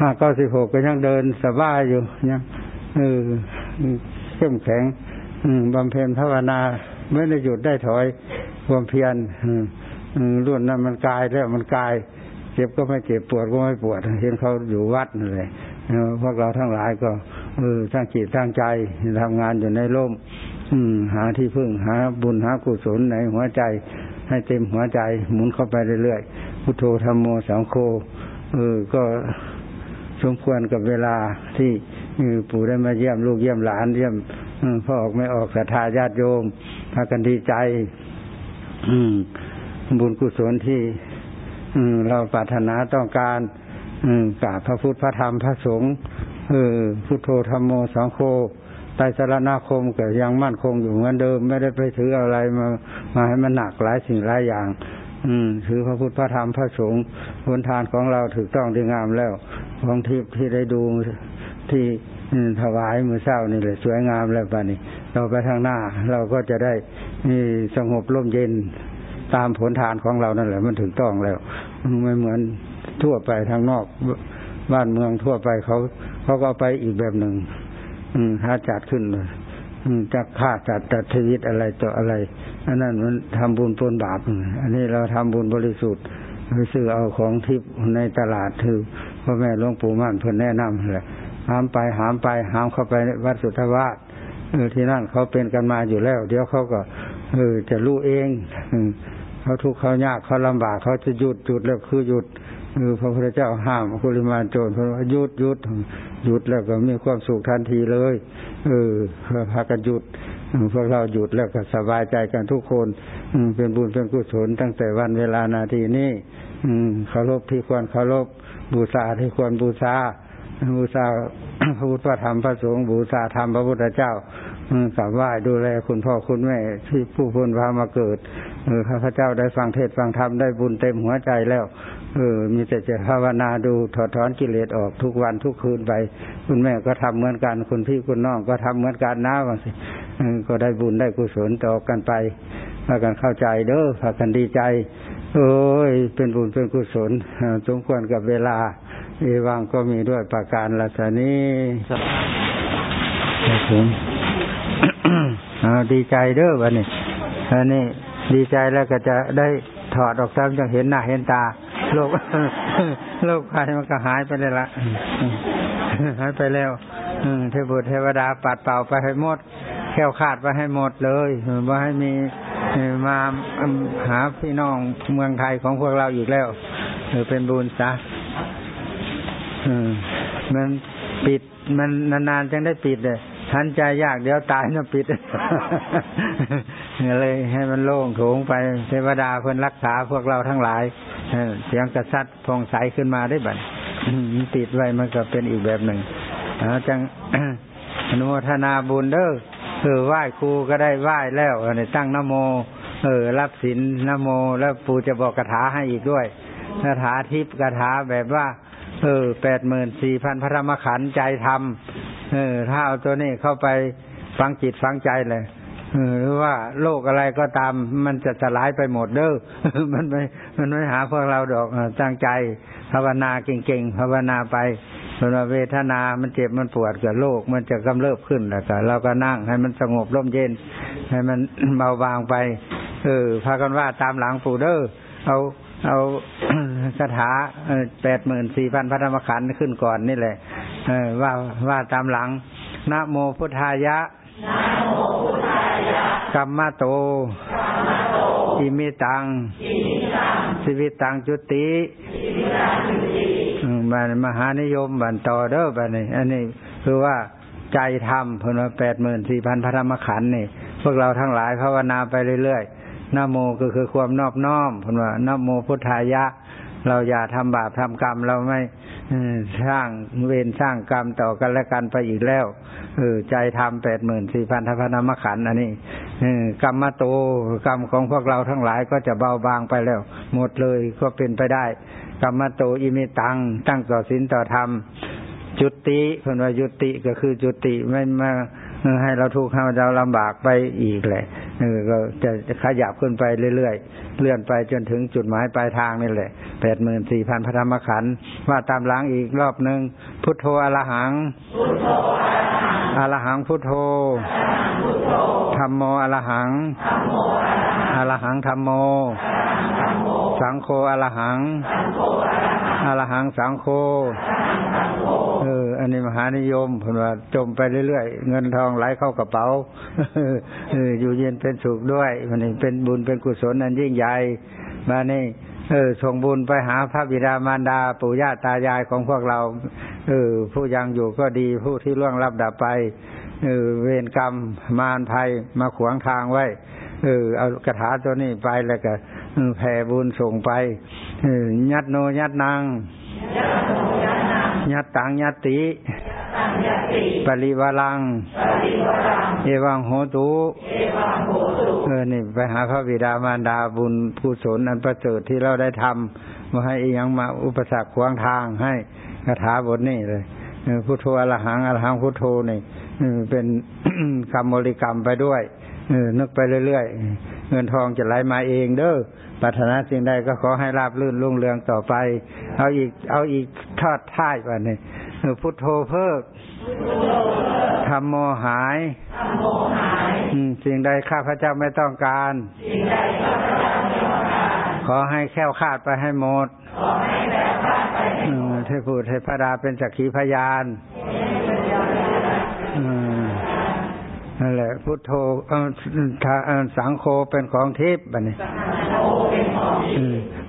ห้าเก้าสิบหกก็ยังเดินสบายอยู่ยัง เออเข้มแข็งบำเพ็ญภาวนา ไม่ได้หยุดได้ถอยความเพียรรุ่นนั้นมันกายแล้วมันกาย เจ็บก็ไม่เจ็บปวดก็ไม่ปวด เห็นเขาอยู่วัดนั่เลยพวกเราทั้งหลายก็เออทั้งจิตทั้งใจทำงานอยู่ในร่ม อืม หาที่พึ่งหาบุญหากุศลในหัวใจ ให้เต็มหัวใจ หมุนเข้าไปเรื่อยๆพุทโธธรรมโมสังโฆเออก็ สมควรกับเวลาที่ปู่ได้มาเยี่ยมลูกเยี่ยมหลานเยี่ยมพ่อออกไม่ออกศรัทธาญาติโยมพากันดีใจ อืบุญกุศลที่เราปรารถนาต้องการกราบพระพุทธพระธรรมพระสงฆ์พุทโธธรรมโมสังโฆไตรสรณคมก็ยังมั่นคงอยู่เหมือนเดิม ไม่ได้ไปถืออะไรมามาให้มันหนักหลายสิ่งหลายอย่าง อืมถือพระพุทธพระธรรมพระสงฆ์บนทานของเราถูกต้องดีงามแล้ว ของทิพย์ที่ได้ดูที่ถวายมือเศร้านี่เลยสวยงามแล้วป่านี้ เราไปทางหน้า เราก็จะได้สงบร่มเย็นตามผลทานของเรานั่นแหละ มันถูกต้องแล้วไม่เหมือนทั่วไปทางนอกบ้านเมืองทั่วไปเขาเขาก็ไปอีกแบบหนึ่งหาจัดขึ้นเลยจักฆ่าจัดจัดชีวิตอะไรต่ออะไร อันนั้นมันทำบุญปนบาป อันนี้เราทำบุญบริสุทธิ์ไปซื้อเอาของทิพย์ในตลาดถือ พ่อแม่หลวงปู่มั่นเพิ่นแนะนำแหละหามไปหามไปหามเข้าไปวัดสุทธวาสเออที่นั่นเขาเป็นกันมาอยู่แล้ว เดี๋ยวเขาก็เออจะรู้เองเขาทุกข์เขายากเขาลำบากเขาจะหยุดหยุดแล้วคือหยุดเออพระพุทธเจ้าห้ามคุลิมาโจรเพราะว่าหยุดหยุดหยุดแล้วก็มีความสุขทันทีเลย เออพากันหยุด พวกเราหยุดแล้วก็สบายใจกันทุกคนเป็นบุญเป็นกุศลตั้งแต่วันเวลานาทีนี้เคารพที่ควรเคารพบูชาที่ควรบูชาบูชาพระพุทธธรรมพระสงฆ์บูชาธรรมพระพุทธเจ้ากับไหว้ดูแลคุณพ่อคุณแม่ที่ผู้พ้นพามาเกิดเออข้าพเจ้าได้ฟังเทศฟังธรรมได้บุญเต็มหัวใจแล้ว เออ มีแต่จะภาวนาดูถอดถอนกิเลสออกทุกวันทุกคืนไป คุณแม่ก็ทำเหมือนกัน คุณพี่คุณน้องก็ทำเหมือนกันนะบางสิ ก็ได้บุญได้กุศลต่อกันไปพากันเข้าใจเด้อพากันดีใจ โอ้ย เป็นบุญเป็นกุศลสมควรกับเวลาเอวังก็มีด้วยประการลักษณะนี้ครับผมดีใจเด้อวันนี้อันนี้ดีใจแล้วก็จะได้ถอดออกซ้ำจะเห็นหน้าเห็นตาโลกโลกภัยมันก็หายไปเลยละหายไปแล้วเทพบุตรเทวดาปัดเป่าไปให้หมด แค่วขาดไปให้หมดเลยว่าให้มีมาหาพี่น้องเมืองไทยของพวกเราอีกแล้วเออเป็นบุญซะมันปิดมันนานๆจังได้ปิดเลยทันใจยากเดี๋ยวตายนะปิดเลยให้มันโล่งโถงไปเทวดาเพื่อนรักษาพวกเราทั้งหลายเสียงกระซัดพองใสขึ้นมาได้บัดติดไว้มันก็เป็นอีกแบบหนึ่งจังอนุโมทนาบุญเด้อ เออไหว้ครูก็ได้ไหว้แล้วในตั้งนโม เออ รับศีลนโม แล้วปู่จะบอกคาถาให้อีกด้วยคาถาทิพย์คาถาแบบว่า เออแปดหมื่นสี่พันพระธรรมขันธ์ใจทำเออถ้าเอาตัวนี้เข้าไปฟังจิตฟังใจเลย หรือว่าโลกอะไรก็ตาม มันจะสลายไปหมดเด้อมันไม่มันไม่หาพวกเราดอกตั้งใจภาวนาเก่งๆภาวนาไปส่วนเวทนา มันเจ็บมันปวดกับโลกมันจะกำเริบขึ้นแล้วก็เราก็นั่งให้มันสงบร่มเย็น ให้มันเบาบางไป เออพากันว่าตามหลังปู่เด้อเอาเอาคาถาแปดหมื่นสี่พันพระธรรมขันธ์ขึ้นก่อนนี่แหละว่าว่าตามหลังนะโมพุทธายะ กัมมาโตอิมิตังสิวิตังจุติบันมหานิยมบันต่อเด้อบันนี้ อันนี้คือว่าใจธรรมพนแปดหมื่นสี่พันพระธรรมขันธ์นี่ พวกเราทั้งหลายภาวนาไปเรื่อยๆนโมก็คือความนอบน้อมพนว่านโมพุทธายะ เราอย่าทำบาปทำกรรมเราไม่สร้างเวรสร้างกรรมต่อกันและกันไปอีกแล้วเออใจทำแปดหมื่นสี่พันธพนมขันอันนี้กรรมมาโตกรรมของพวกเราทั้งหลายก็จะเบาบางไปแล้ว หมดเลยก็เป็นไปได้ กรรมโตอิมิตัง ตั้งต่อศีลต่อธรรมจุติเพิ่นว่ายุติก็คือจุติไม่มา ให้เราทุกข์ให้เราลำบากไปอีกแหละเออก็จะขยับขึ้นไปเรื่อยๆเลื่อนไปจนถึงจุดหมายปลายทางนี่แหละแปดหมื่นสี่พันพระธรรมขันธ์ว่าตามหลังอีกรอบหนึ่งพุทโธอรหังอรหังพุทโธธรรมโมอรหังอรหังธรรมโม สังโฆอรหังอรหังสังโฆเออ นนี้มหานิยมผมว่าจมไปเรื่อยๆ เงินทองไหลเข้ากระเป๋าเอออยู่เย็นเป็นสุขด้วยมันนี่เป็นบุญเป็นกุศลอันยิ่งใหญ่มานี่เออส่งบุญไปหาพระบิดามารดาปู่ย่าตายายของพวกเรา เออ ผู้ยังอยู่ก็ดีผู้ที่ล่วงลับดับไป เออ เวรกรรมมารภัยมาขวางทางไว้ เออ เอากระถาตัวนี้ไปแล้วก็แผ่บุญส่งไป เออยัดโนยัดนาง ยัดตังยัดติ ปริวาลัง เอวังโหตุเออนี่ไปหาพระบิดามารดาบุญผู้สนอันประเสริฐที่เราได้ทำมาให้ยังมาอุปสรรคขวางทางให้คาถาบทนี้เลยพุทโธอรหังอรหังพุทโธนี่เป็นคำบริกรรมไปด้วยนึกไปเรื่อยๆ เงินทองจะไหลมาเองเด้อ ปรารถนาสิ่งใดก็ขอให้ราบลื่นรุ่งเรืองต่อไป เอาอีก เอาอีกทอดท้ายว่านี่พุทโธเพิกทำโมหายสิ่งใดข้าพระเจ้าไม่ต้องการ ขอให้แค้วคาดไปให้หมดเทพูดเทพดาเป็นจักขีพยานนั่นแหละพุทโธสังโฆเป็นของทิพย์บัดนี้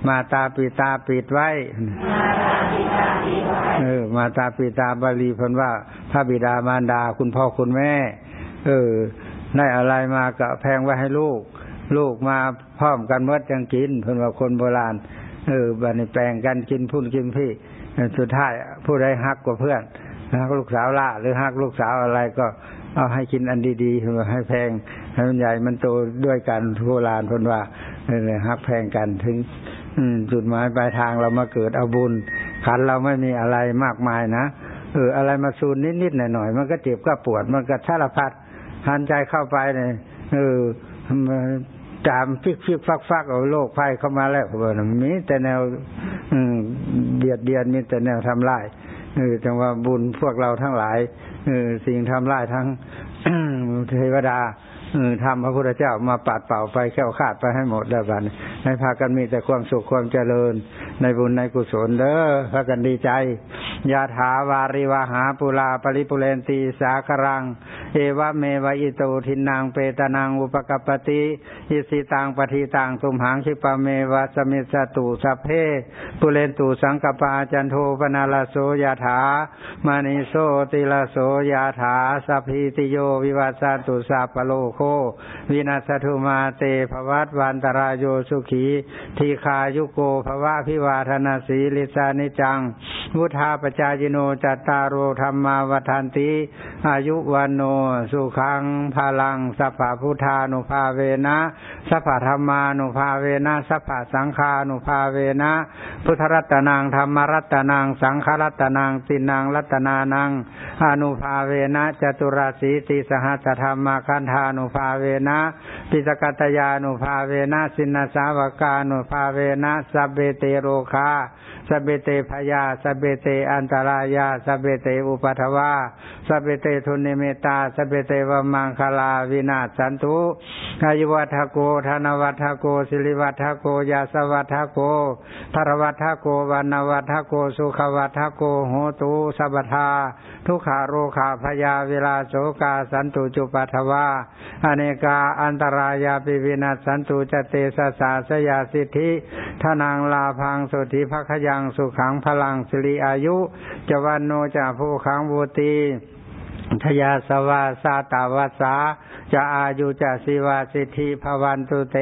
มาตาปีตาปิดไว้ เออ มาตาปีตาบาลีพันว่าพระบิดามารดาคุณพ่อคุณแม่ เออ ได้อะไรมาก็แพงไว้ให้ลูก ลูกมาพร้อมกันเมื่อจังกินเพิ่นว่าคนโบราณ เออบัดนี้แปลงกันกินพุ่นกินพี่ สุดท้ายผู้ใดฮักกว่าเพื่อนฮักลูกสาวละหรือฮักลูกสาวอะไรก็ เอาให้กินอันดีๆให้แพงให้มันใหญ่มันโตด้วยกันโบราณคนว่าเนี่ยฮักแพงกันถึงจุดหมายปลายทางเรามาเกิดเอาบุญขันเราไม่มีอะไรมากมายนะเอออะไรมาซูนนิดๆหน่อยๆมันก็เจ็บก็ปวดมันก็ชาละพัดหันใจเข้าไปเนี่ยเออจามฟิกฟิกฟักฟักเอาโรคภัยเข้ามาแล้วมีแต่แนวเบียดเบียนมีแต่แนวทำลาย เออจังว่าบุญพวกเราทั้งหลายเออสิ่งทำลายทั้งเทวดา ทำพระพุทธเจ้ามาปัดเป่าไปแค่วขาดไปให้หมดแล้วบันให้พากันมีแต่ความสุขความเจริญ ในบุญในกุศลเด้อพากันดีใจยะถาวาริวะหาปูรา ปะริปูเรนติ สาคะรัง เอวะเมวะอิโตทินนังเปตานังอุปะกัปปะติอิจฉิตังปัตถิตังตุมหัง ขิปปะเมวะ สะมิชฌะตุสัพเพปูเรนตุสังกัปปาจันโทปัณณะระโสยะถามะณิโชติระโสยะถาสัพพีติโยวิวัชชันตุสัพพะโรโควินัสสะตุมาเตภวัตวันตรายโยสุขี ทีคายุโกภวะพิวาธนาสีลิสานิจัง วุธาปจายโนจัตตารโรธรรมาวทันติ อายุวันโน สุขังพลังสัพพพุทธานุภาเวนะสัพพธรรมานุภาเวนะสัพพสังฆานุภาเวนะพุทธรัตนางธรรมรัตนางสังฆรัตนางตินางรัตนานังอนุภาเวนะจตุราสีติสหัสธรรมาคันธานุภาเวนะปิฏกัตตยานุภาเวนะ ชินะสาวะกานุภาเวนะสัพเพ เตโรคา สัพเพ เต ภะยา สัพเพ เตอันตะรายา สัพเพ เตอุปัททะวา สัพเพ เตทุนนิมิตตา สัพเพ เต อะวะมังคะลาวินัสสันตุอายุวัฑฒะโก ธะนะวัฑฒะโกสิริวัฑฒะโกยะสะวัฑฒะโก พะละวัฑฒะโกวัณณะวัฑฒะโกสุขะวัฑฒะโกโหตุสัพพะทาทุกขะโรคะภะยาเวราโสกาสันตุจุปัทวาอเนกาอันตรายาปิวินัสสันตุจเตสสาสยาสิทธิทนางลาพังสุธิภคยัังสุขังพลังสิริอายุจวันโนจาภูขังบูตีทยาสวาสาตาวาสาจะอายุจะสิวาสิทธิภวันตุเต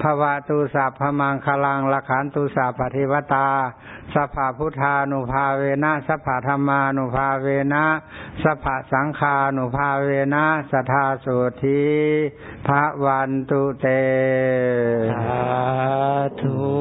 ภวะตุสัพพมังคลังละขันตุสัพพทิวตาสัพพพุทธานุภาเวนะสัพพธรรมานุภาเวนะสัพพสังฆานุภาเวนะสทาสุธีภวันตุเตสาธุ